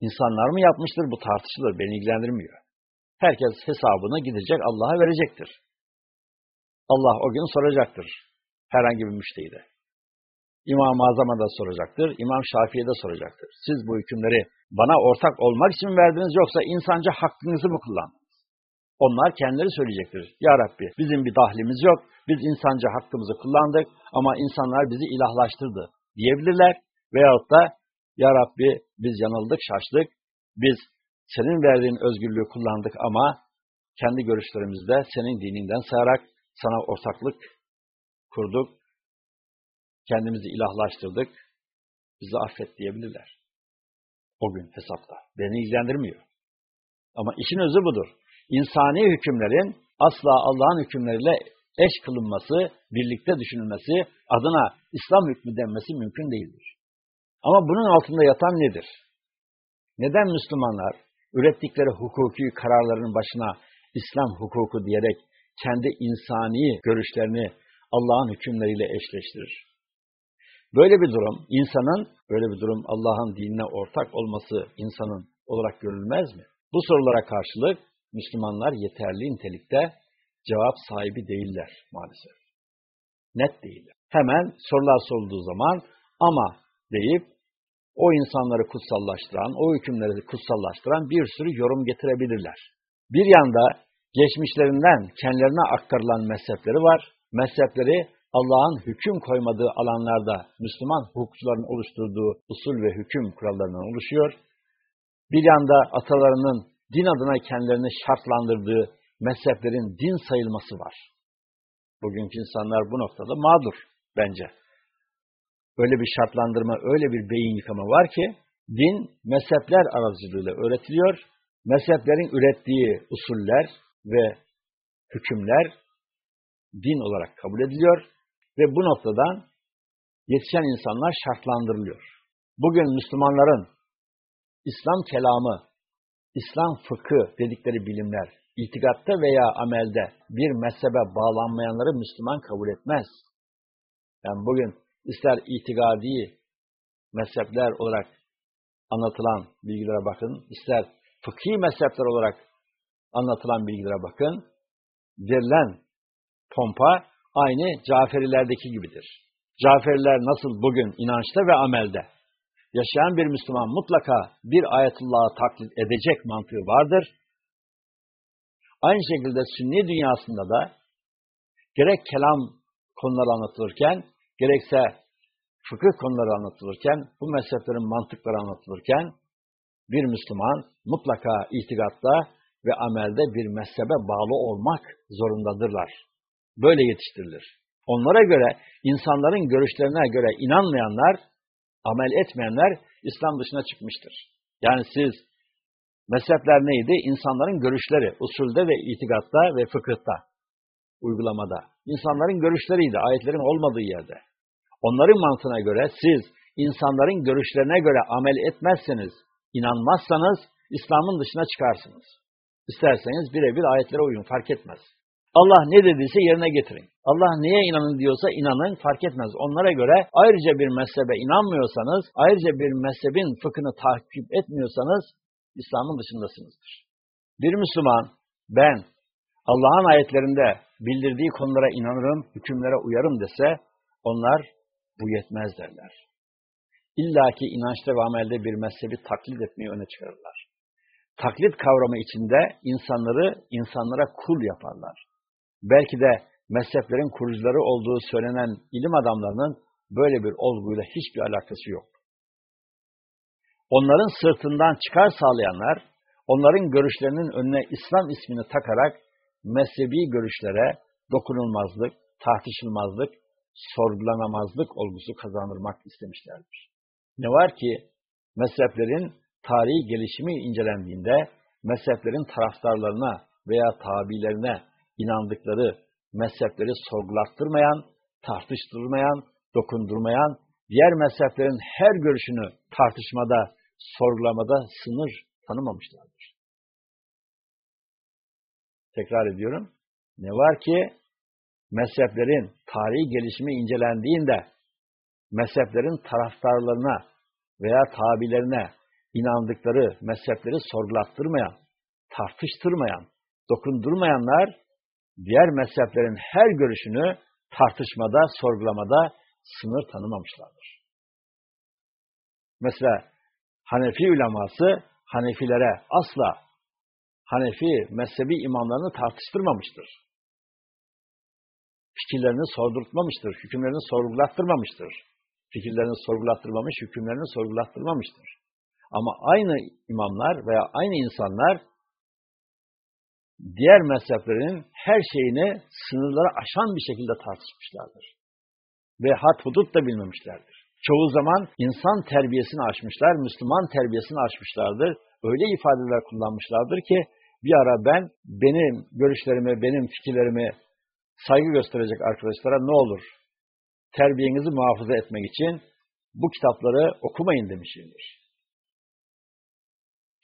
insanlar mı yapmıştır bu tartışılır, beni ilgilendirmiyor. Herkes hesabını gidecek, Allah'a verecektir. Allah o gün soracaktır herhangi bir müştehide. İmam-ı Azam'a da soracaktır, İmam Şafii'ye de soracaktır. Siz bu hükümleri bana ortak olmak için verdiniz yoksa insanca hakkınızı mı kullandınız? Onlar kendileri söyleyecektir. Ya Rabbi bizim bir dahlimiz yok, biz insanca hakkımızı kullandık ama insanlar bizi ilahlaştırdı diyebilirler. Veyahut da Ya Rabbi biz yanıldık, şaştık, biz senin verdiğin özgürlüğü kullandık ama kendi görüşlerimizde senin dininden sayarak sana ortaklık kurduk, kendimizi ilahlaştırdık, bizi affet diyebilirler. O gün hesapta. Beni ilgilendirmiyor. Ama işin özü budur. İnsani hükümlerin asla Allah'ın hükümleriyle eş kılınması, birlikte düşünülmesi, adına İslam hükmü denmesi mümkün değildir. Ama bunun altında yatan nedir? Neden Müslümanlar ürettikleri hukuki kararların başına İslam hukuku diyerek kendi insani görüşlerini Allah'ın hükümleriyle eşleştirir? Böyle bir durum, insanın, böyle bir durum Allah'ın dinine ortak olması insanın olarak görülmez mi? Bu sorulara karşılık Müslümanlar yeterli nitelikte cevap sahibi değiller maalesef. Net değiller. Hemen sorular sorulduğu zaman ama deyip o insanları kutsallaştıran, o hükümleri kutsallaştıran bir sürü yorum getirebilirler. Bir yanda geçmişlerinden kendilerine aktarılan mezhepleri var. Mezhepleri Allah'ın hüküm koymadığı alanlarda Müslüman hukukçuların oluşturduğu usul ve hüküm kurallarından oluşuyor. Bir yanda atalarının din adına kendilerini şartlandırdığı mezheplerin din sayılması var. Bugünkü insanlar bu noktada mağdur bence. Öyle bir şartlandırma, öyle bir beyin yıkama var ki, din mezhepler aracılığıyla öğretiliyor. Mezheplerin ürettiği usuller ve hükümler din olarak kabul ediliyor ve bu noktadan yetişen insanlar şartlandırılıyor. Bugün Müslümanların İslam kelamı, İslam fıkı dedikleri bilimler, itikatta veya amelde bir mezhebe bağlanmayanları Müslüman kabul etmez. Yani bugün ister itikadi mezhepler olarak anlatılan bilgilere bakın, ister fıkhi mezhepler olarak anlatılan bilgilere bakın, verilen pompa aynı Caferilerdeki gibidir. Caferiler nasıl bugün inançta ve amelde, yaşayan bir Müslüman mutlaka bir ayetullahı taklit edecek mantığı vardır. Aynı şekilde sünni dünyasında da gerek kelam konuları anlatılırken, gerekse fıkıh konuları anlatılırken, bu mezheplerin mantıkları anlatılırken, bir Müslüman mutlaka itikatta ve amelde bir mezhebe bağlı olmak zorundadırlar. Böyle yetiştirilir. Onlara göre, insanların görüşlerine göre inanmayanlar, amel etmeyenler İslam dışına çıkmıştır. Yani siz, mezhepler neydi? İnsanların görüşleri, usulde ve itikatta ve fıkıhta, uygulamada. İnsanların görüşleriydi, ayetlerin olmadığı yerde. Onların mantığına göre siz, insanların görüşlerine göre amel etmezseniz, inanmazsanız, İslam'ın dışına çıkarsınız. İsterseniz birebir ayetlere uyun, fark etmez. Allah ne dediyse yerine getirin. Allah neye inanın diyorsa inanın, fark etmez. Onlara göre ayrıca bir mezhebe inanmıyorsanız, ayrıca bir mezhebin fıkhını takip etmiyorsanız, İslam'ın dışındasınızdır. Bir Müslüman, ben Allah'ın ayetlerinde bildirdiği konulara inanırım, hükümlere uyarım dese, onlar bu yetmez derler. İlla ki inançta ve amelde bir mezhebi taklit etmeyi öne çıkarırlar. Taklit kavramı içinde insanları insanlara kul yaparlar. Belki de mezheplerin kurucuları olduğu söylenen ilim adamlarının böyle bir olguyla hiçbir alakası yok. Onların sırtından çıkar sağlayanlar, onların görüşlerinin önüne İslam ismini takarak mezhebi görüşlere dokunulmazlık, tartışılmazlık, sorgulanamazlık olgusu kazandırmak istemişlerdir. Ne var ki mezheplerin tarihi gelişimi incelendiğinde mezheplerin taraftarlarına veya tabilerine inandıkları mezhepleri sorgulattırmayan, tartıştırmayan, dokundurmayan, diğer mezheplerin her görüşünü tartışmada, sorgulamada sınır tanımamışlardır. Tekrar ediyorum. Ne var ki mezheplerin tarihi gelişimi incelendiğinde mezheplerin taraftarlarına veya tabilerine inandıkları mezhepleri sorgulattırmayan, tartıştırmayan, dokundurmayanlar diğer mezheplerin her görüşünü tartışmada, sorgulamada sınır tanımamışlardır. Mesela Hanefi uleması Hanefilere asla Hanefi mezhebi imamlarını tartıştırmamıştır. Fikirlerini sordurtmamıştır, hükümlerini sorgulattırmamıştır. Fikirlerini sorgulattırmamış, hükümlerini sorgulattırmamıştır. Ama aynı imamlar veya aynı insanlar diğer mezheplerin her şeyini sınırları aşan bir şekilde tartışmışlardır. Ve had hudut da bilmemişlerdir. Çoğu zaman insan terbiyesini aşmışlar, Müslüman terbiyesini aşmışlardır. Öyle ifadeler kullanmışlardır ki bir ara ben benim görüşlerimi, benim fikirlerimi saygı gösterecek arkadaşlara ne olur terbiyenizi muhafaza etmek için bu kitapları okumayın demişimdir.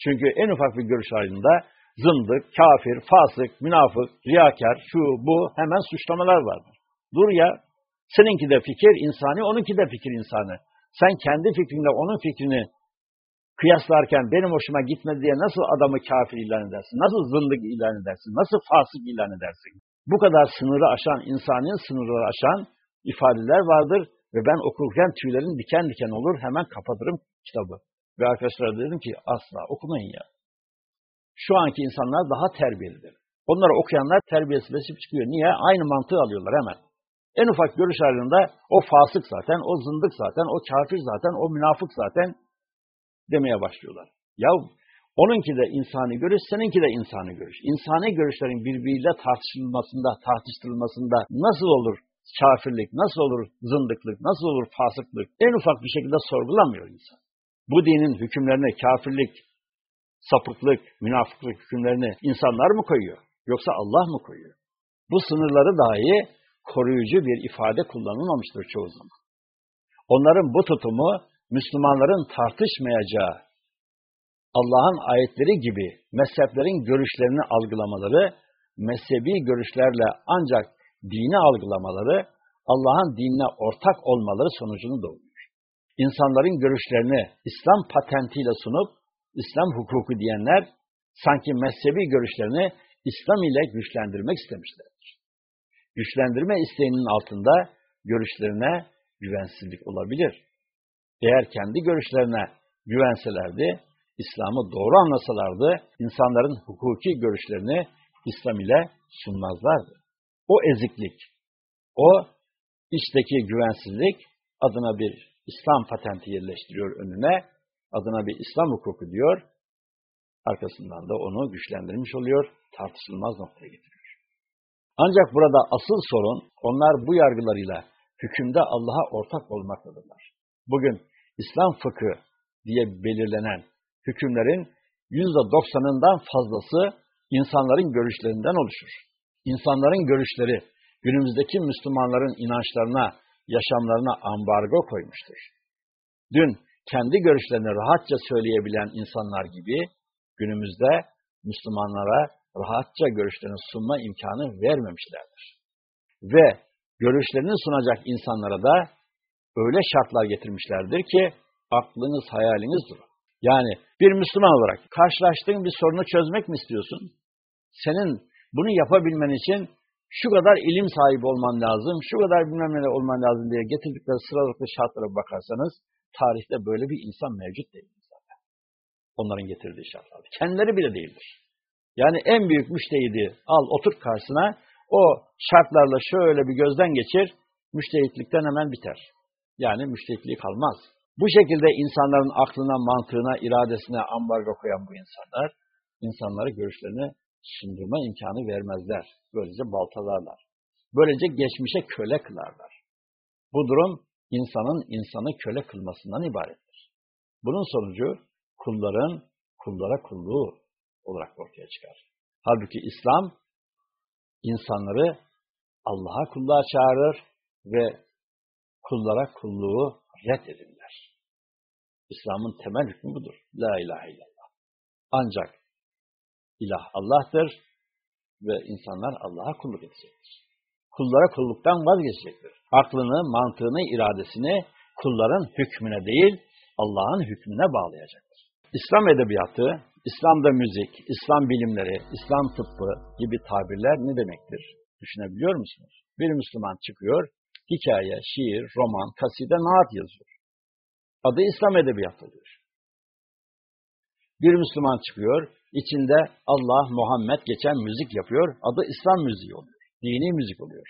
Çünkü en ufak bir görüş halinde zındık, kafir, fasık, münafık, riyakar, şu, bu hemen suçlamalar vardır. Dur ya, seninki de fikir insani, onunki de fikir insani. Sen kendi fikrinle onun fikrini kıyaslarken benim hoşuma gitmedi diye nasıl adamı kafir ilan edersin? Nasıl zındık ilan edersin? Nasıl fasık ilan edersin? Bu kadar sınırı aşan, insanın sınırları aşan ifadeler vardır ve ben okurken tüylerim diken diken olur, hemen kapatırım kitabı. Ve arkadaşlara dedim ki asla okumayın ya. Şu anki insanlar daha terbiyelidir. Onları okuyanlar terbiyesizleşip çıkıyor. Niye? Aynı mantığı alıyorlar hemen. En ufak görüş halinde o fasık zaten, o zındık zaten, o kafir zaten, o münafık zaten demeye başlıyorlar. Ya onunki de insani görüş, seninki de insani görüş. İnsani görüşlerin birbiriyle tartışılmasında, tartıştırılmasında nasıl olur kafirlik, nasıl olur zındıklık, nasıl olur fasıklık en ufak bir şekilde sorgulamıyor insan. Bu dinin hükümlerini kafirlik, sapıklık, münafıklık hükümlerini insanlar mı koyuyor? Yoksa Allah mı koyuyor? Bu sınırları dahi koruyucu bir ifade kullanılmamıştır çoğu zaman. Onların bu tutumu Müslümanların tartışmayacağı Allah'ın ayetleri gibi mezheplerin görüşlerini algılamaları, mezhebi görüşlerle ancak dini algılamaları, Allah'ın dinine ortak olmaları sonucunu doğuruyor. İnsanların görüşlerini İslam patentiyle sunup, İslam hukuku diyenler, sanki mezhebi görüşlerini İslam ile güçlendirmek istemişlerdir. Güçlendirme isteğinin altında görüşlerine güvensizlik olabilir Eğer kendi görüşlerine güvenselerdi, İslam'ı doğru anlasalardı, insanların hukuki görüşlerini İslam ile sunmazlardı. O eziklik, o içteki güvensizlik adına bir İslam patenti yerleştiriyor önüne, adına bir İslam hukuku diyor, arkasından da onu güçlendirmiş oluyor, tartışılmaz noktaya getiriyor. Ancak burada asıl sorun, onlar bu yargılarıyla hükümde Allah'a ortak olmaktadırlar. Bugün İslam fıkı diye belirlenen hükümlerin yüzde doksanından fazlası insanların görüşlerinden oluşur. İnsanların görüşleri günümüzdeki Müslümanların inançlarına, yaşamlarına ambargo koymuştur. Dün kendi görüşlerini rahatça söyleyebilen insanlar gibi günümüzde Müslümanlara rahatça görüşlerini sunma imkanı vermemişlerdir. Ve görüşlerini sunacak insanlara da öyle şartlar getirmişlerdir ki aklınız, hayaliniz durur. Yani bir Müslüman olarak karşılaştığın bir sorunu çözmek mi istiyorsun? Senin bunu yapabilmen için şu kadar ilim sahibi olman lazım, şu kadar bilmem ne olman lazım diye getirdikleri sıralıklı şartlara bakarsanız tarihte böyle bir insan mevcut değil zaten. Onların getirdiği şartlar. Kendileri bile değildir. Yani en büyük müştehidi al otur karşısına o şartlarla şöyle bir gözden geçir, müştehitlikten hemen biter. Yani müştehitliği kalmaz. Bu şekilde insanların aklına, mantığına, iradesine ambargo koyan bu insanlar, insanları görüşlerini sundurma imkanı vermezler. Böylece baltalarlar. Böylece geçmişe köle kılarlar. Bu durum insanın insanı köle kılmasından ibarettir. Bunun sonucu kulların kullara kulluğu olarak ortaya çıkar. Halbuki İslam insanları Allah'a kulluğa çağırır ve kullara kulluğu reddedinler. İslam'ın temel hükmü budur. La ilahe illallah. Ancak ilah Allah'tır ve insanlar Allah'a kulluk edecektir. Kullara kulluktan vazgeçecektir. Aklını, mantığını, iradesini kulların hükmüne değil, Allah'ın hükmüne bağlayacaktır. İslam edebiyatı, İslam'da müzik, İslam bilimleri, İslam tıbbı gibi tabirler ne demektir? Düşünebiliyor musunuz? Bir Müslüman çıkıyor, hikaye, şiir, roman, kaside, naat yazıyor. Adı İslam edebiyatı oluyor. Bir Müslüman çıkıyor, içinde Allah, Muhammed geçen müzik yapıyor, adı İslam müziği oluyor. Dini müzik oluyor.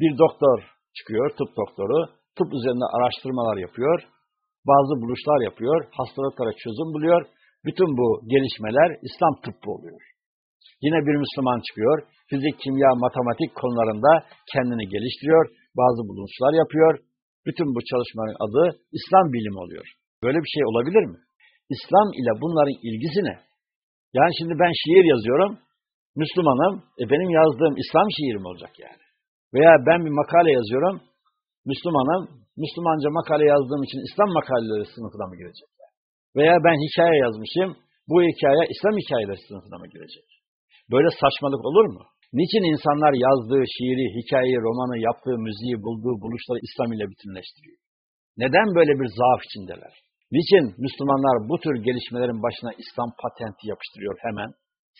Bir doktor çıkıyor, tıp doktoru, tıp üzerinde araştırmalar yapıyor, bazı buluşlar yapıyor, hastalıklara çözüm buluyor. Bütün bu gelişmeler İslam tıbbı oluyor. Yine bir Müslüman çıkıyor, fizik, kimya, matematik konularında kendini geliştiriyor, bazı buluşlar yapıyor, bütün bu çalışmanın adı İslam bilimi oluyor. Böyle bir şey olabilir mi? İslam ile bunların ilgisi ne? Yani şimdi ben şiir yazıyorum, Müslümanım, e benim yazdığım İslam şiiri mi olacak yani? Veya ben bir makale yazıyorum, Müslümanım, Müslümanca makale yazdığım için İslam makaleleri sınıfına mı girecek? Veya ben hikaye yazmışım, bu hikaye İslam hikayeleri sınıfına mı girecek? Böyle saçmalık olur mu? Niçin insanlar yazdığı şiiri, hikayeyi, romanı, yaptığı müziği, bulduğu buluşları İslam ile bütünleştiriyor? Neden böyle bir zaaf içindeler? Niçin Müslümanlar bu tür gelişmelerin başına İslam patenti yapıştırıyor hemen?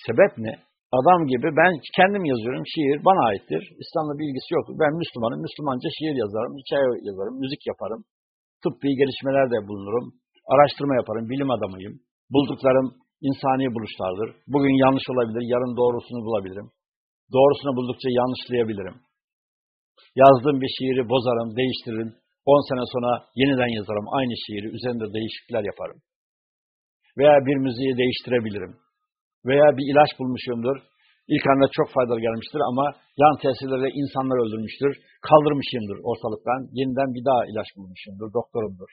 Sebep ne? Adam gibi ben kendim yazıyorum, şiir bana aittir. İslam'la bir ilgisi yoktur. Ben Müslümanım, Müslümanca şiir yazarım, hikaye yazarım, müzik yaparım. Tıbbi gelişmelerde bulunurum, araştırma yaparım, bilim adamıyım. Bulduklarım insani buluşlardır. Bugün yanlış olabilir, yarın doğrusunu bulabilirim. Doğrusunu buldukça yanlışlayabilirim. Yazdığım bir şiiri bozarım, değiştiririm. 10 sene sonra yeniden yazarım aynı şiiri, üzerinde değişiklikler yaparım. Veya bir müziği değiştirebilirim. Veya bir ilaç bulmuşumdur. İlk anda çok faydalı gelmiştir ama yan tesirlerle insanlar öldürmüştür. Kaldırmışımdır ortalıktan. Yeniden bir daha ilaç bulmuşumdur, doktorumdur.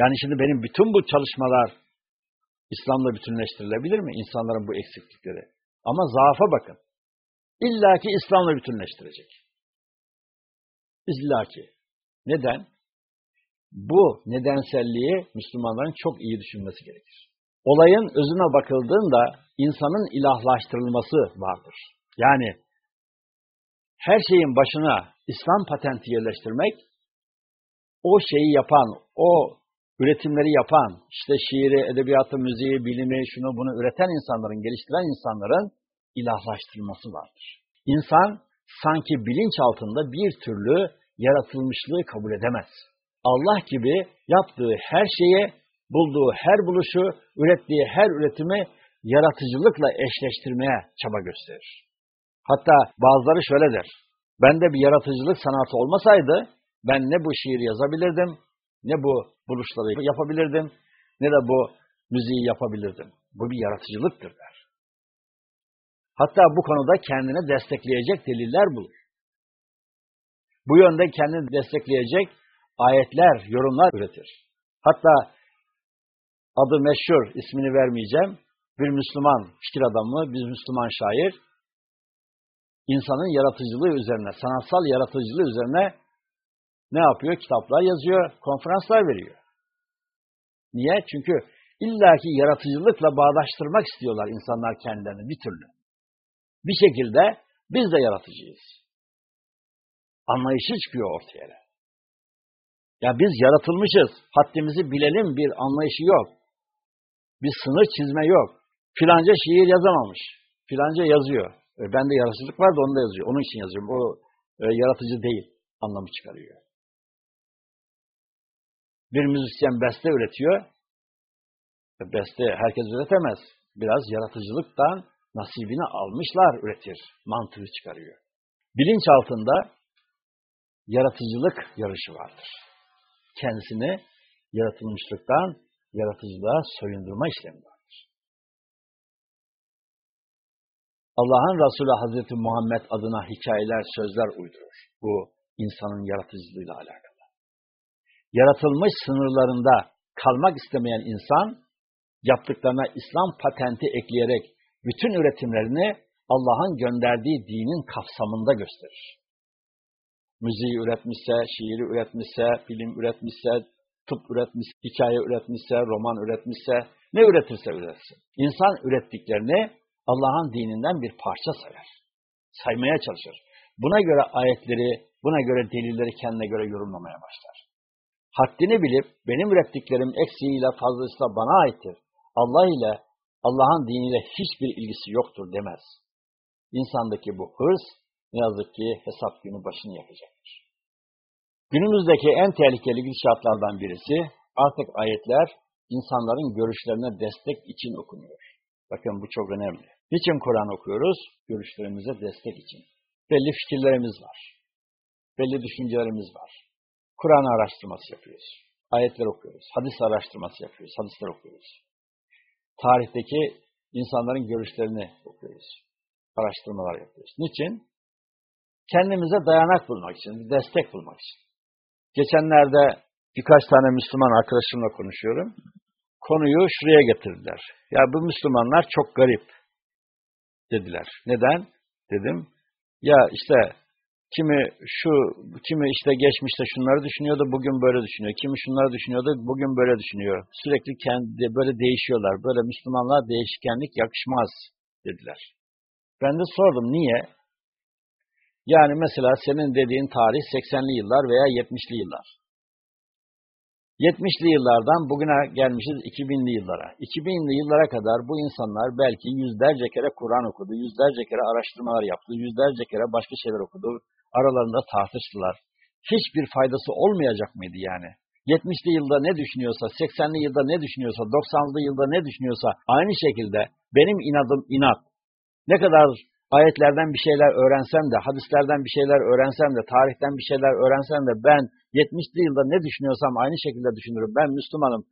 Yani şimdi benim bütün bu çalışmalar İslam'la bütünleştirilebilir mi? İnsanların bu eksiklikleri. Ama zaafa bakın. İlla ki İslam'la bütünleştirecek. İlla ki. Neden? Bu nedenselliği Müslümanların çok iyi düşünmesi gerekir. Olayın özüne bakıldığında insanın ilahlaştırılması vardır. Yani her şeyin başına İslam patenti yerleştirmek, o şeyi yapan, o üretimleri yapan, işte şiiri, edebiyatı, müziği, bilimi, şunu bunu üreten insanların, geliştiren insanların ilahlaştırılması vardır. İnsan sanki bilinç altında bir türlü yaratılmışlığı kabul edemez. Allah gibi yaptığı her şeye, bulduğu her buluşu, ürettiği her üretimi yaratıcılıkla eşleştirmeye çaba gösterir. Hatta bazıları şöyle der. Bende bir yaratıcılık sanatı olmasaydı ben ne bu şiir yazabilirdim, ne bu buluşları yapabilirdim, ne de bu müziği yapabilirdim. Bu bir yaratıcılıktır der. Hatta bu konuda kendine destekleyecek deliller bulur. Bu yönde kendini destekleyecek ayetler, yorumlar üretir. Hatta adı meşhur, ismini vermeyeceğim, bir Müslüman fikir adamı, bir Müslüman şair, insanın yaratıcılığı üzerine, sanatsal yaratıcılığı üzerine ne yapıyor? Kitaplar yazıyor, konferanslar veriyor. Niye? Çünkü illaki yaratıcılıkla bağdaştırmak istiyorlar insanlar kendilerini bir türlü. Bir şekilde biz de yaratıcıyız. Anlayışı çıkıyor ortaya. Ya biz yaratılmışız, haddimizi bilelim bir anlayışı yok. Bir sınır çizme yok. Filanca şiir yazamamış, filanca yazıyor. E, bende yaratıcılık var da onda yazıyor. Onun için yazıyorum. O e, yaratıcı değil anlamı çıkarıyor. Bir müzisyen beste üretiyor. E, beste herkes üretemez. Biraz yaratıcılıktan nasibini almışlar üretir. Mantığı çıkarıyor. Bilinç altında yaratıcılık yarışı vardır. Kendisini yaratılmışlıktan yaratıcılığa soyundurma işlemi var. Allah'ın Resulü Hazreti Muhammed adına hikayeler, sözler uydurur. Bu insanın yaratıcılığıyla alakalı. Yaratılmış sınırlarında kalmak istemeyen insan, yaptıklarına İslam patenti ekleyerek bütün üretimlerini Allah'ın gönderdiği dinin kapsamında gösterir. Müziği üretmişse, şiiri üretmişse, film üretmişse, tıp üretmişse, hikaye üretmişse, roman üretmişse, ne üretirse üretsin. İnsan ürettiklerini Allah'ın dininden bir parça sayar. Saymaya çalışır. Buna göre ayetleri, buna göre delilleri kendine göre yorumlamaya başlar. Haddini bilip benim ürettiklerim eksiğiyle fazlasıyla bana aittir. Allah ile Allah'ın diniyle hiçbir ilgisi yoktur demez. İnsandaki bu hırs ne yazık ki hesap günü başını yakacaktır. Günümüzdeki en tehlikeli gidişatlardan birisi artık ayetler insanların görüşlerine destek için okunuyor. Bakın bu çok önemli. Niçin Kur'an okuyoruz? Görüşlerimize destek için. Belli fikirlerimiz var. Belli düşüncelerimiz var. Kur'an araştırması yapıyoruz. Ayetler okuyoruz. Hadis araştırması yapıyoruz. Hadisler okuyoruz. Tarihteki insanların görüşlerini okuyoruz. Araştırmalar yapıyoruz. Niçin? Kendimize dayanak bulmak için, destek bulmak için. Geçenlerde birkaç tane Müslüman arkadaşımla konuşuyorum. Konuyu şuraya getirdiler. Ya bu Müslümanlar çok garip dediler. Neden? Dedim. Ya işte kimi şu, kimi işte geçmişte şunları düşünüyordu, bugün böyle düşünüyor. Kimi şunları düşünüyordu, bugün böyle düşünüyor. Sürekli kendi böyle değişiyorlar. Böyle Müslümanlar değişkenlik yakışmaz dediler. Ben de sordum niye? Yani mesela senin dediğin tarih 80'li yıllar veya 70'li yıllar. 70'li yıllardan bugüne gelmişiz 2000'li yıllara. 2000'li yıllara kadar bu insanlar belki yüzlerce kere Kur'an okudu, yüzlerce kere araştırmalar yaptı, yüzlerce kere başka şeyler okudu, aralarında tartıştılar. Hiçbir faydası olmayacak mıydı yani? 70'li yılda ne düşünüyorsa, 80'li yılda ne düşünüyorsa, 90'lı yılda ne düşünüyorsa aynı şekilde benim inadım inat. Ne kadar ayetlerden bir şeyler öğrensem de, hadislerden bir şeyler öğrensem de, tarihten bir şeyler öğrensem de ben 70'li yılda ne düşünüyorsam aynı şekilde düşünürüm. Ben Müslümanım,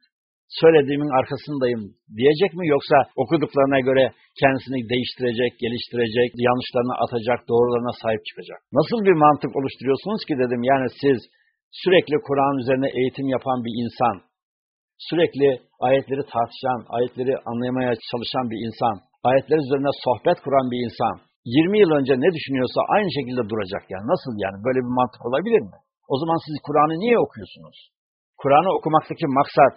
söylediğimin arkasındayım diyecek mi? Yoksa okuduklarına göre kendisini değiştirecek, geliştirecek, yanlışlarını atacak, doğrularına sahip çıkacak. Nasıl bir mantık oluşturuyorsunuz ki dedim. Yani siz sürekli Kur'an üzerine eğitim yapan bir insan, sürekli ayetleri tartışan, ayetleri anlamaya çalışan bir insan, ayetler üzerine sohbet kuran bir insan, 20 yıl önce ne düşünüyorsa aynı şekilde duracak yani. Nasıl yani? Böyle bir mantık olabilir mi? O zaman siz Kur'an'ı niye okuyorsunuz? Kur'an'ı okumaktaki maksat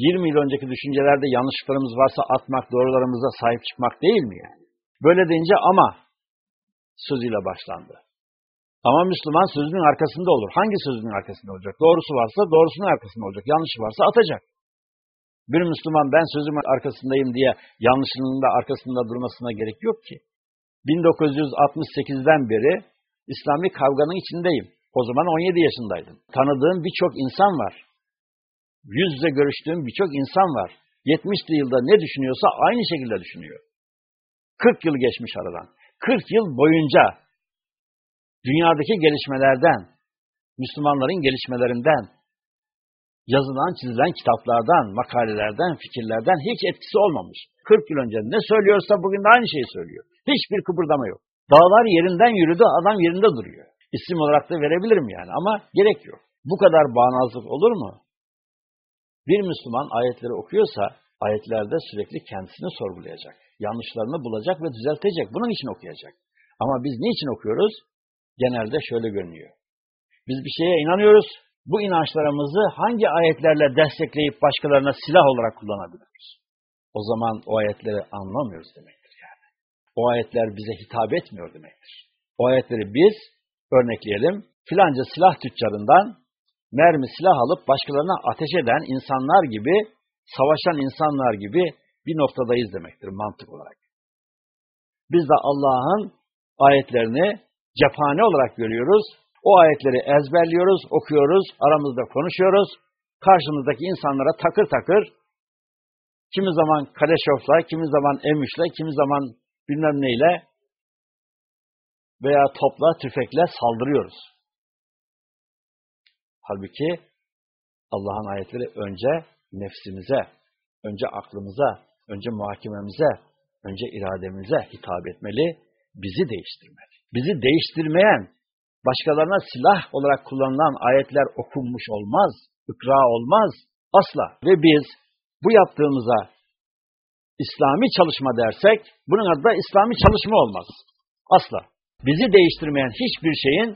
20 yıl önceki düşüncelerde yanlışlıklarımız varsa atmak, doğrularımıza sahip çıkmak değil mi yani? Böyle deyince ama sözüyle başlandı. Ama Müslüman sözünün arkasında olur. Hangi sözünün arkasında olacak? Doğrusu varsa doğrusunun arkasında olacak. Yanlışı varsa atacak. Bir Müslüman ben sözümün arkasındayım diye yanlışının da arkasında durmasına gerek yok ki. 1968'den beri İslami kavganın içindeyim. O zaman 17 yaşındaydın. Tanıdığın birçok insan var. Yüz yüze görüştüğün birçok insan var. 70'li yılda ne düşünüyorsa aynı şekilde düşünüyor. 40 yıl geçmiş aradan. 40 yıl boyunca dünyadaki gelişmelerden, Müslümanların gelişmelerinden, yazılan, çizilen kitaplardan, makalelerden, fikirlerden hiç etkisi olmamış. 40 yıl önce ne söylüyorsa bugün de aynı şeyi söylüyor. Hiçbir kıpırdama yok. Dağlar yerinden yürüdü, adam yerinde duruyor. İsim olarak da verebilirim yani ama gerek yok. Bu kadar bağnazlık olur mu? Bir Müslüman ayetleri okuyorsa, ayetlerde sürekli kendisini sorgulayacak. Yanlışlarını bulacak ve düzeltecek. Bunun için okuyacak. Ama biz niçin okuyoruz? Genelde şöyle görünüyor. Biz bir şeye inanıyoruz, bu inançlarımızı hangi ayetlerle destekleyip başkalarına silah olarak kullanabiliriz? O zaman o ayetleri anlamıyoruz demektir yani. O ayetler bize hitap etmiyor demektir. O ayetleri biz örnekleyelim, filanca silah tüccarından mermi silah alıp başkalarına ateş eden insanlar gibi, savaşan insanlar gibi bir noktadayız demektir mantık olarak. Biz de Allah'ın ayetlerini cephane olarak görüyoruz o ayetleri ezberliyoruz, okuyoruz, aramızda konuşuyoruz. Karşımızdaki insanlara takır takır, kimi zaman kaleşofla, kimi zaman emişle, kimi zaman bilmem neyle veya topla, tüfekle saldırıyoruz. Halbuki Allah'ın ayetleri önce nefsimize, önce aklımıza, önce muhakememize, önce irademize hitap etmeli, bizi değiştirmeli. Bizi değiştirmeyen başkalarına silah olarak kullanılan ayetler okunmuş olmaz, ikra olmaz asla. Ve biz bu yaptığımıza İslami çalışma dersek, bunun adı da İslami çalışma olmaz. Asla. Bizi değiştirmeyen hiçbir şeyin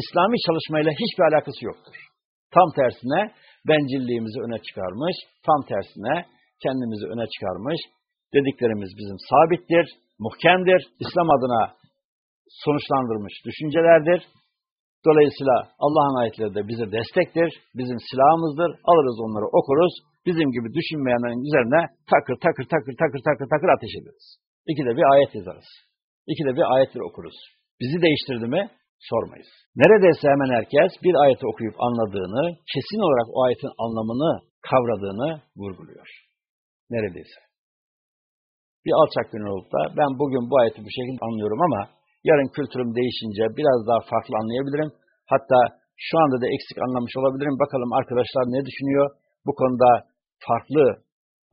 İslami çalışmayla hiçbir alakası yoktur. Tam tersine bencilliğimizi öne çıkarmış, tam tersine kendimizi öne çıkarmış, dediklerimiz bizim sabittir, muhkemdir, İslam adına sonuçlandırmış düşüncelerdir. Dolayısıyla Allah'ın ayetleri de bize destektir, bizim silahımızdır. Alırız onları okuruz, bizim gibi düşünmeyenlerin üzerine takır takır takır takır takır takır ateş ederiz. İkide bir ayet yazarız. İkide bir ayetleri okuruz. Bizi değiştirdi mi? Sormayız. Neredeyse hemen herkes bir ayeti okuyup anladığını, kesin olarak o ayetin anlamını kavradığını vurguluyor. Neredeyse. Bir alçak gönül olup da ben bugün bu ayeti bu şekilde anlıyorum ama Yarın kültürüm değişince biraz daha farklı anlayabilirim. Hatta şu anda da eksik anlamış olabilirim. Bakalım arkadaşlar ne düşünüyor? Bu konuda farklı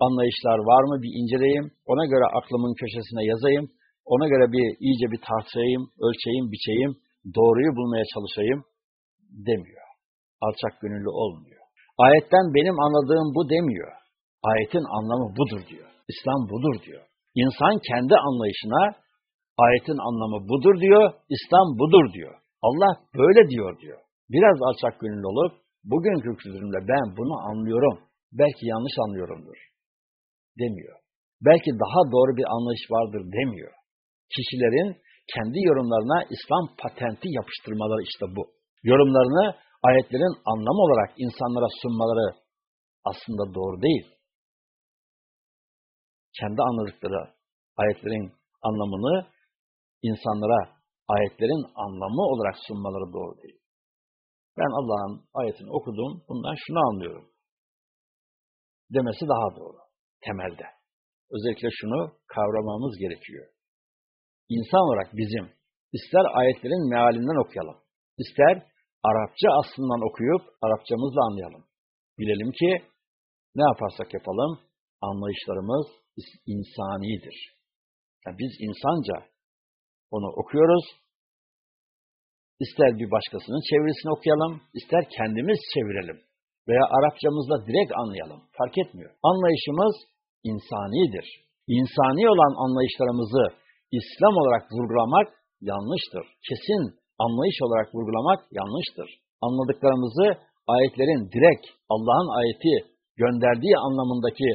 anlayışlar var mı bir inceleyeyim. Ona göre aklımın köşesine yazayım. Ona göre bir iyice bir tartışayım, ölçeyim, biçeyim, doğruyu bulmaya çalışayım demiyor. Alçak gönüllü olmuyor. Ayetten benim anladığım bu demiyor. Ayetin anlamı budur diyor. İslam budur diyor. İnsan kendi anlayışına Ayetin anlamı budur diyor, İslam budur diyor. Allah böyle diyor diyor. Biraz alçak gönüllü olup, bugünkü kültürümde ben bunu anlıyorum, belki yanlış anlıyorumdur demiyor. Belki daha doğru bir anlayış vardır demiyor. Kişilerin kendi yorumlarına İslam patenti yapıştırmaları işte bu. Yorumlarını ayetlerin anlamı olarak insanlara sunmaları aslında doğru değil. Kendi anladıkları ayetlerin anlamını insanlara ayetlerin anlamı olarak sunmaları doğru değil. Ben Allah'ın ayetini okudum, bundan şunu anlıyorum. Demesi daha doğru, temelde. Özellikle şunu kavramamız gerekiyor. İnsan olarak bizim, ister ayetlerin mealinden okuyalım, ister Arapça aslından okuyup Arapçamızla anlayalım. Bilelim ki ne yaparsak yapalım, anlayışlarımız insanidir. Yani biz insanca onu okuyoruz. İster bir başkasının çevirisini okuyalım, ister kendimiz çevirelim veya Arapçamızla direkt anlayalım. Fark etmiyor. Anlayışımız insanidir. İnsani olan anlayışlarımızı İslam olarak vurgulamak yanlıştır. Kesin anlayış olarak vurgulamak yanlıştır. Anladıklarımızı ayetlerin direkt Allah'ın ayeti gönderdiği anlamındaki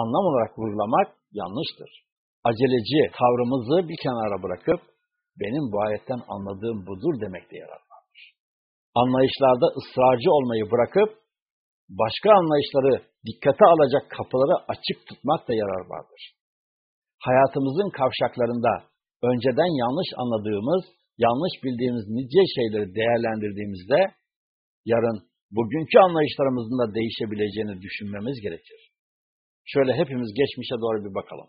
anlam olarak vurgulamak yanlıştır. Aceleci tavrımızı bir kenara bırakıp benim bu ayetten anladığım budur demekte yarar vardır. Anlayışlarda ısrarcı olmayı bırakıp, başka anlayışları dikkate alacak kapıları açık tutmak da yarar vardır. Hayatımızın kavşaklarında önceden yanlış anladığımız yanlış bildiğimiz nice şeyleri değerlendirdiğimizde yarın bugünkü anlayışlarımızın da değişebileceğini düşünmemiz gerekir. Şöyle hepimiz geçmişe doğru bir bakalım.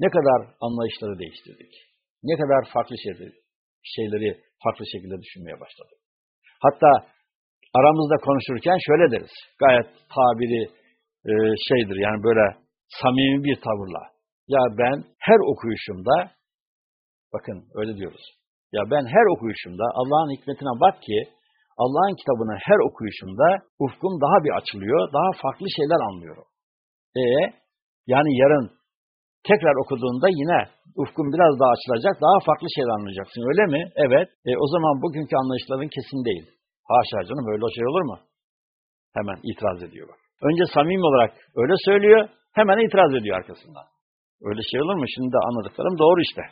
Ne kadar anlayışları değiştirdik. Ne kadar farklı şeyleri, farklı şekilde düşünmeye başladık. Hatta aramızda konuşurken şöyle deriz. Gayet tabiri e, şeydir yani böyle samimi bir tavırla. Ya ben her okuyuşumda bakın öyle diyoruz. Ya ben her okuyuşumda Allah'ın hikmetine bak ki Allah'ın kitabını her okuyuşumda ufkum daha bir açılıyor, daha farklı şeyler anlıyorum. E yani yarın tekrar okuduğunda yine ufkun biraz daha açılacak, daha farklı şeyler anlayacaksın. Öyle mi? Evet. E, o zaman bugünkü anlayışların kesin değil. Haşa canım öyle şey olur mu? Hemen itiraz ediyor bak. Önce samimi olarak öyle söylüyor, hemen itiraz ediyor arkasından. Öyle şey olur mu? Şimdi de anladıklarım doğru işte.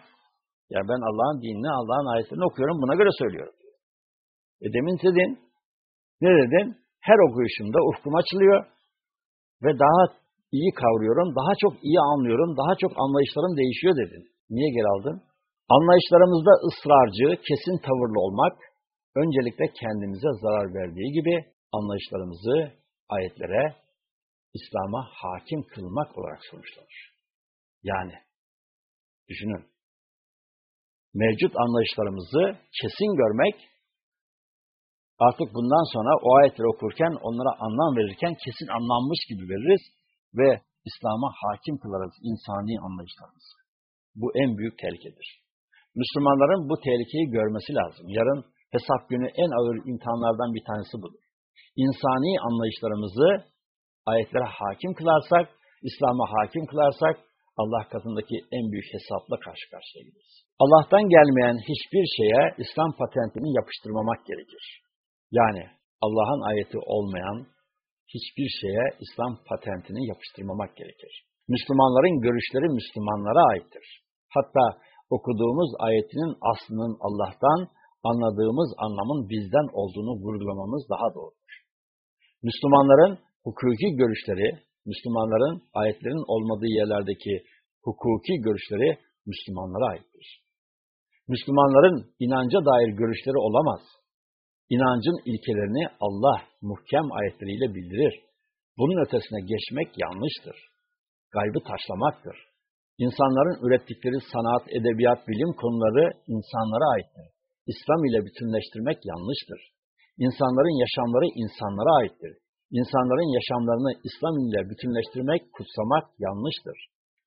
Ya ben Allah'ın dinini, Allah'ın ayetlerini okuyorum, buna göre söylüyorum. E demin dedin, ne dedin? Her okuyuşumda ufkum açılıyor ve daha iyi kavruyorum, daha çok iyi anlıyorum, daha çok anlayışlarım değişiyor dedin. Niye geri aldın? Anlayışlarımızda ısrarcı, kesin tavırlı olmak, öncelikle kendimize zarar verdiği gibi anlayışlarımızı ayetlere, İslam'a hakim kılmak olarak sonuçlanır. Yani, düşünün, mevcut anlayışlarımızı kesin görmek, artık bundan sonra o ayetleri okurken, onlara anlam verirken kesin anlanmış gibi veririz ve İslam'a hakim kılarız insani anlayışlarımızı. Bu en büyük tehlikedir. Müslümanların bu tehlikeyi görmesi lazım. Yarın hesap günü en ağır imtihanlardan bir tanesi budur. İnsani anlayışlarımızı ayetlere hakim kılarsak, İslam'a hakim kılarsak, Allah katındaki en büyük hesapla karşı karşıya gideriz. Allah'tan gelmeyen hiçbir şeye İslam patentini yapıştırmamak gerekir. Yani Allah'ın ayeti olmayan hiçbir şeye İslam patentini yapıştırmamak gerekir. Müslümanların görüşleri Müslümanlara aittir. Hatta okuduğumuz ayetinin aslının Allah'tan, anladığımız anlamın bizden olduğunu vurgulamamız daha doğrudur. Müslümanların hukuki görüşleri, Müslümanların ayetlerin olmadığı yerlerdeki hukuki görüşleri Müslümanlara aittir. Müslümanların inanca dair görüşleri olamaz. İnancın ilkelerini Allah muhkem ayetleriyle bildirir. Bunun ötesine geçmek yanlıştır. Gaybı taşlamaktır. İnsanların ürettikleri sanat, edebiyat, bilim konuları insanlara aittir. İslam ile bütünleştirmek yanlıştır. İnsanların yaşamları insanlara aittir. İnsanların yaşamlarını İslam ile bütünleştirmek, kutsamak yanlıştır.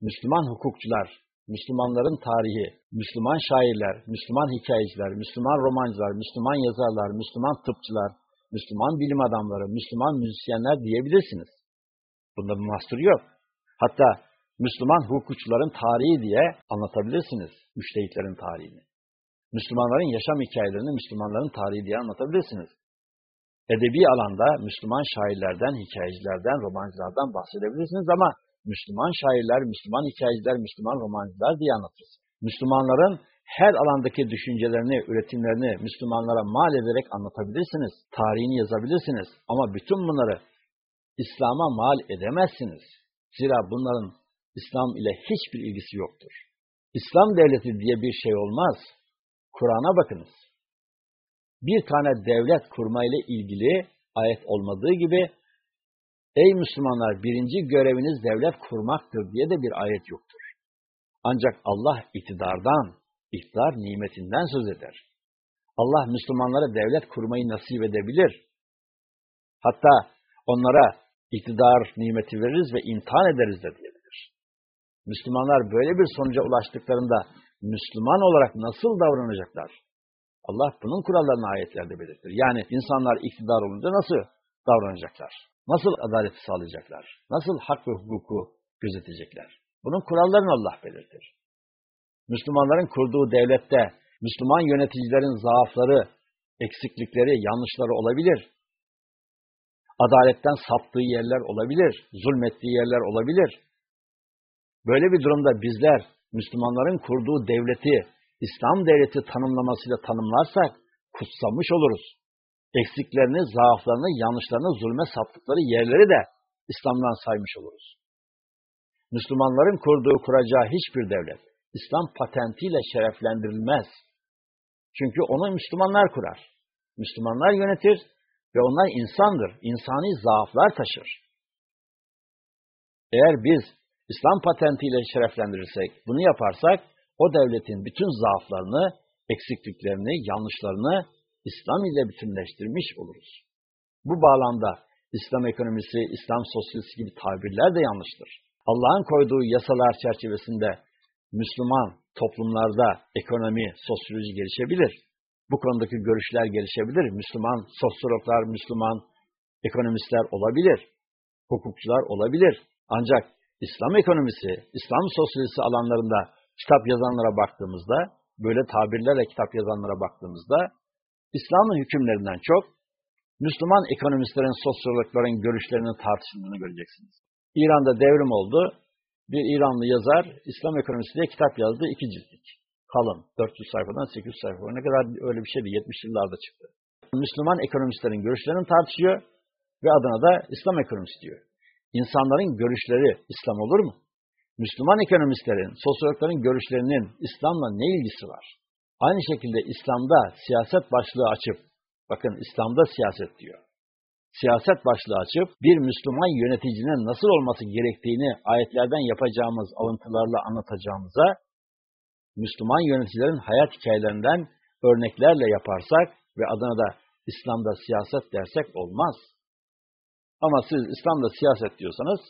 Müslüman hukukçular, Müslümanların tarihi, Müslüman şairler, Müslüman hikayeciler, Müslüman romancılar, Müslüman yazarlar, Müslüman tıpçılar, Müslüman bilim adamları, Müslüman müzisyenler diyebilirsiniz. Bunda bir mahsur yok. Hatta Müslüman hukukçuların tarihi diye anlatabilirsiniz müştehitlerin tarihini. Müslümanların yaşam hikayelerini Müslümanların tarihi diye anlatabilirsiniz. Edebi alanda Müslüman şairlerden, hikayecilerden, romancılardan bahsedebilirsiniz ama Müslüman şairler, Müslüman hikayeciler, Müslüman romancılar diye anlatırsınız. Müslümanların her alandaki düşüncelerini, üretimlerini Müslümanlara mal ederek anlatabilirsiniz. Tarihini yazabilirsiniz. Ama bütün bunları İslam'a mal edemezsiniz. Zira bunların İslam ile hiçbir ilgisi yoktur. İslam devleti diye bir şey olmaz. Kur'an'a bakınız. Bir tane devlet kurmayla ilgili ayet olmadığı gibi Ey Müslümanlar birinci göreviniz devlet kurmaktır diye de bir ayet yoktur. Ancak Allah iktidardan, iktidar nimetinden söz eder. Allah Müslümanlara devlet kurmayı nasip edebilir. Hatta onlara iktidar nimeti veririz ve imtihan ederiz de diyebilir. Müslümanlar böyle bir sonuca ulaştıklarında Müslüman olarak nasıl davranacaklar? Allah bunun kurallarını ayetlerde belirtir. Yani insanlar iktidar olunca nasıl davranacaklar? Nasıl adaleti sağlayacaklar? Nasıl hak ve hukuku gözetecekler? Bunun kurallarını Allah belirtir. Müslümanların kurduğu devlette Müslüman yöneticilerin zaafları, eksiklikleri, yanlışları olabilir. Adaletten saptığı yerler olabilir, zulmettiği yerler olabilir. Böyle bir durumda bizler Müslümanların kurduğu devleti, İslam devleti tanımlamasıyla tanımlarsak kutsamış oluruz. Eksiklerini, zaaflarını, yanlışlarını, zulme saptıkları yerleri de İslam'dan saymış oluruz. Müslümanların kurduğu, kuracağı hiçbir devlet, İslam patentiyle şereflendirilmez. Çünkü onu Müslümanlar kurar. Müslümanlar yönetir ve onlar insandır. İnsani zaaflar taşır. Eğer biz İslam patentiyle şereflendirirsek, bunu yaparsak, o devletin bütün zaaflarını, eksikliklerini, yanlışlarını İslam ile bütünleştirmiş oluruz. Bu bağlamda İslam ekonomisi, İslam sosyolojisi gibi tabirler de yanlıştır. Allah'ın koyduğu yasalar çerçevesinde Müslüman toplumlarda ekonomi, sosyoloji gelişebilir. Bu konudaki görüşler gelişebilir. Müslüman sosyologlar, Müslüman ekonomistler olabilir. Hukukçular olabilir. Ancak İslam ekonomisi, İslam sosyolojisi alanlarında kitap yazanlara baktığımızda, böyle tabirlerle kitap yazanlara baktığımızda, İslam'ın hükümlerinden çok, Müslüman ekonomistlerin, sosyologların görüşlerinin tartışıldığını göreceksiniz. İran'da devrim oldu. Bir İranlı yazar İslam ekonomisi diye kitap yazdı. iki ciltlik. Kalın. 400 sayfadan 800 sayfa. Ne kadar öyle bir şeydi. 70 yıllarda çıktı. Müslüman ekonomistlerin görüşlerini tartışıyor ve adına da İslam ekonomisi diyor. İnsanların görüşleri İslam olur mu? Müslüman ekonomistlerin, sosyologların görüşlerinin İslam'la ne ilgisi var? Aynı şekilde İslam'da siyaset başlığı açıp, bakın İslam'da siyaset diyor. Siyaset başlığı açıp bir Müslüman yöneticinin nasıl olması gerektiğini ayetlerden yapacağımız alıntılarla anlatacağımıza, Müslüman yöneticilerin hayat hikayelerinden örneklerle yaparsak ve adına da İslam'da siyaset dersek olmaz. Ama siz İslam'da siyaset diyorsanız,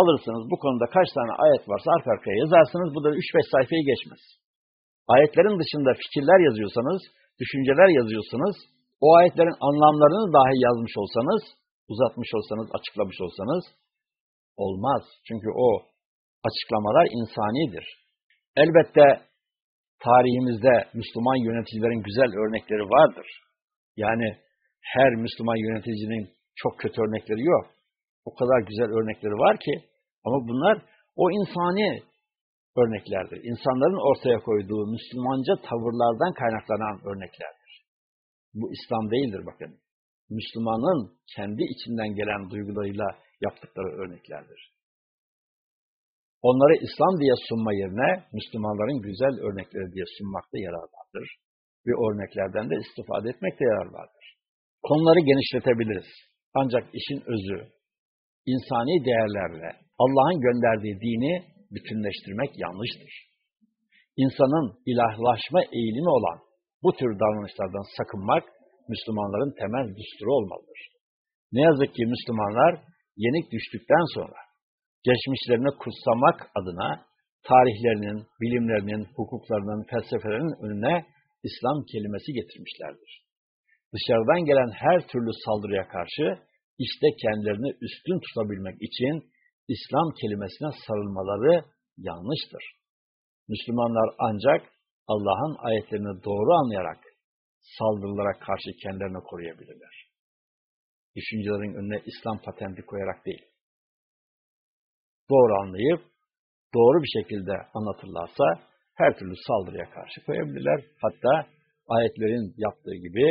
alırsınız bu konuda kaç tane ayet varsa arka arkaya yazarsınız, bu da 3-5 sayfayı geçmez. Ayetlerin dışında fikirler yazıyorsanız, düşünceler yazıyorsanız, o ayetlerin anlamlarını dahi yazmış olsanız, uzatmış olsanız, açıklamış olsanız, olmaz. Çünkü o açıklamalar insanidir. Elbette tarihimizde Müslüman yöneticilerin güzel örnekleri vardır. Yani her Müslüman yöneticinin çok kötü örnekleri yok. O kadar güzel örnekleri var ki ama bunlar o insani örneklerdir. İnsanların ortaya koyduğu Müslümanca tavırlardan kaynaklanan örneklerdir. Bu İslam değildir bakın. Müslümanın kendi içinden gelen duygularıyla yaptıkları örneklerdir. Onları İslam diye sunma yerine Müslümanların güzel örnekleri diye sunmakta yarar vardır. Ve örneklerden de istifade etmekte yarar vardır. Konuları genişletebiliriz. Ancak işin özü, insani değerlerle Allah'ın gönderdiği dini bütünleştirmek yanlıştır. İnsanın ilahlaşma eğilimi olan bu tür davranışlardan sakınmak Müslümanların temel düsturu olmalıdır. Ne yazık ki Müslümanlar yenik düştükten sonra geçmişlerini kutsamak adına tarihlerinin, bilimlerinin, hukuklarının, felsefelerinin önüne İslam kelimesi getirmişlerdir. Dışarıdan gelen her türlü saldırıya karşı işte kendilerini üstün tutabilmek için İslam kelimesine sarılmaları yanlıştır. Müslümanlar ancak Allah'ın ayetlerini doğru anlayarak saldırılara karşı kendilerini koruyabilirler. Düşüncelerin önüne İslam patenti koyarak değil. Doğru anlayıp, doğru bir şekilde anlatırlarsa her türlü saldırıya karşı koyabilirler. Hatta ayetlerin yaptığı gibi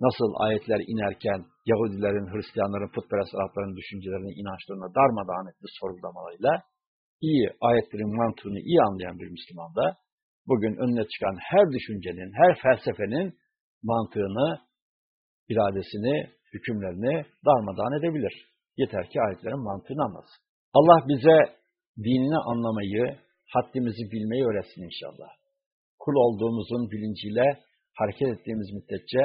nasıl ayetler inerken Yahudilerin, Hristiyanların, putperest Arapların düşüncelerini, inançlarına darmadağın etti sorgulamalarıyla iyi ayetlerin mantığını iyi anlayan bir Müslüman da bugün önüne çıkan her düşüncenin, her felsefenin mantığını, iradesini, hükümlerini darmadağın edebilir. Yeter ki ayetlerin mantığını anlasın. Allah bize dinini anlamayı, haddimizi bilmeyi öğretsin inşallah. Kul olduğumuzun bilinciyle hareket ettiğimiz müddetçe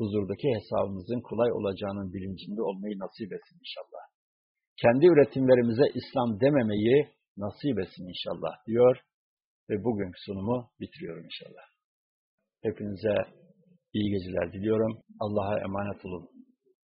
huzurdaki hesabımızın kolay olacağının bilincinde olmayı nasip etsin inşallah. Kendi üretimlerimize İslam dememeyi nasip etsin inşallah diyor ve bugünkü sunumu bitiriyorum inşallah. Hepinize iyi geceler diliyorum. Allah'a emanet olun.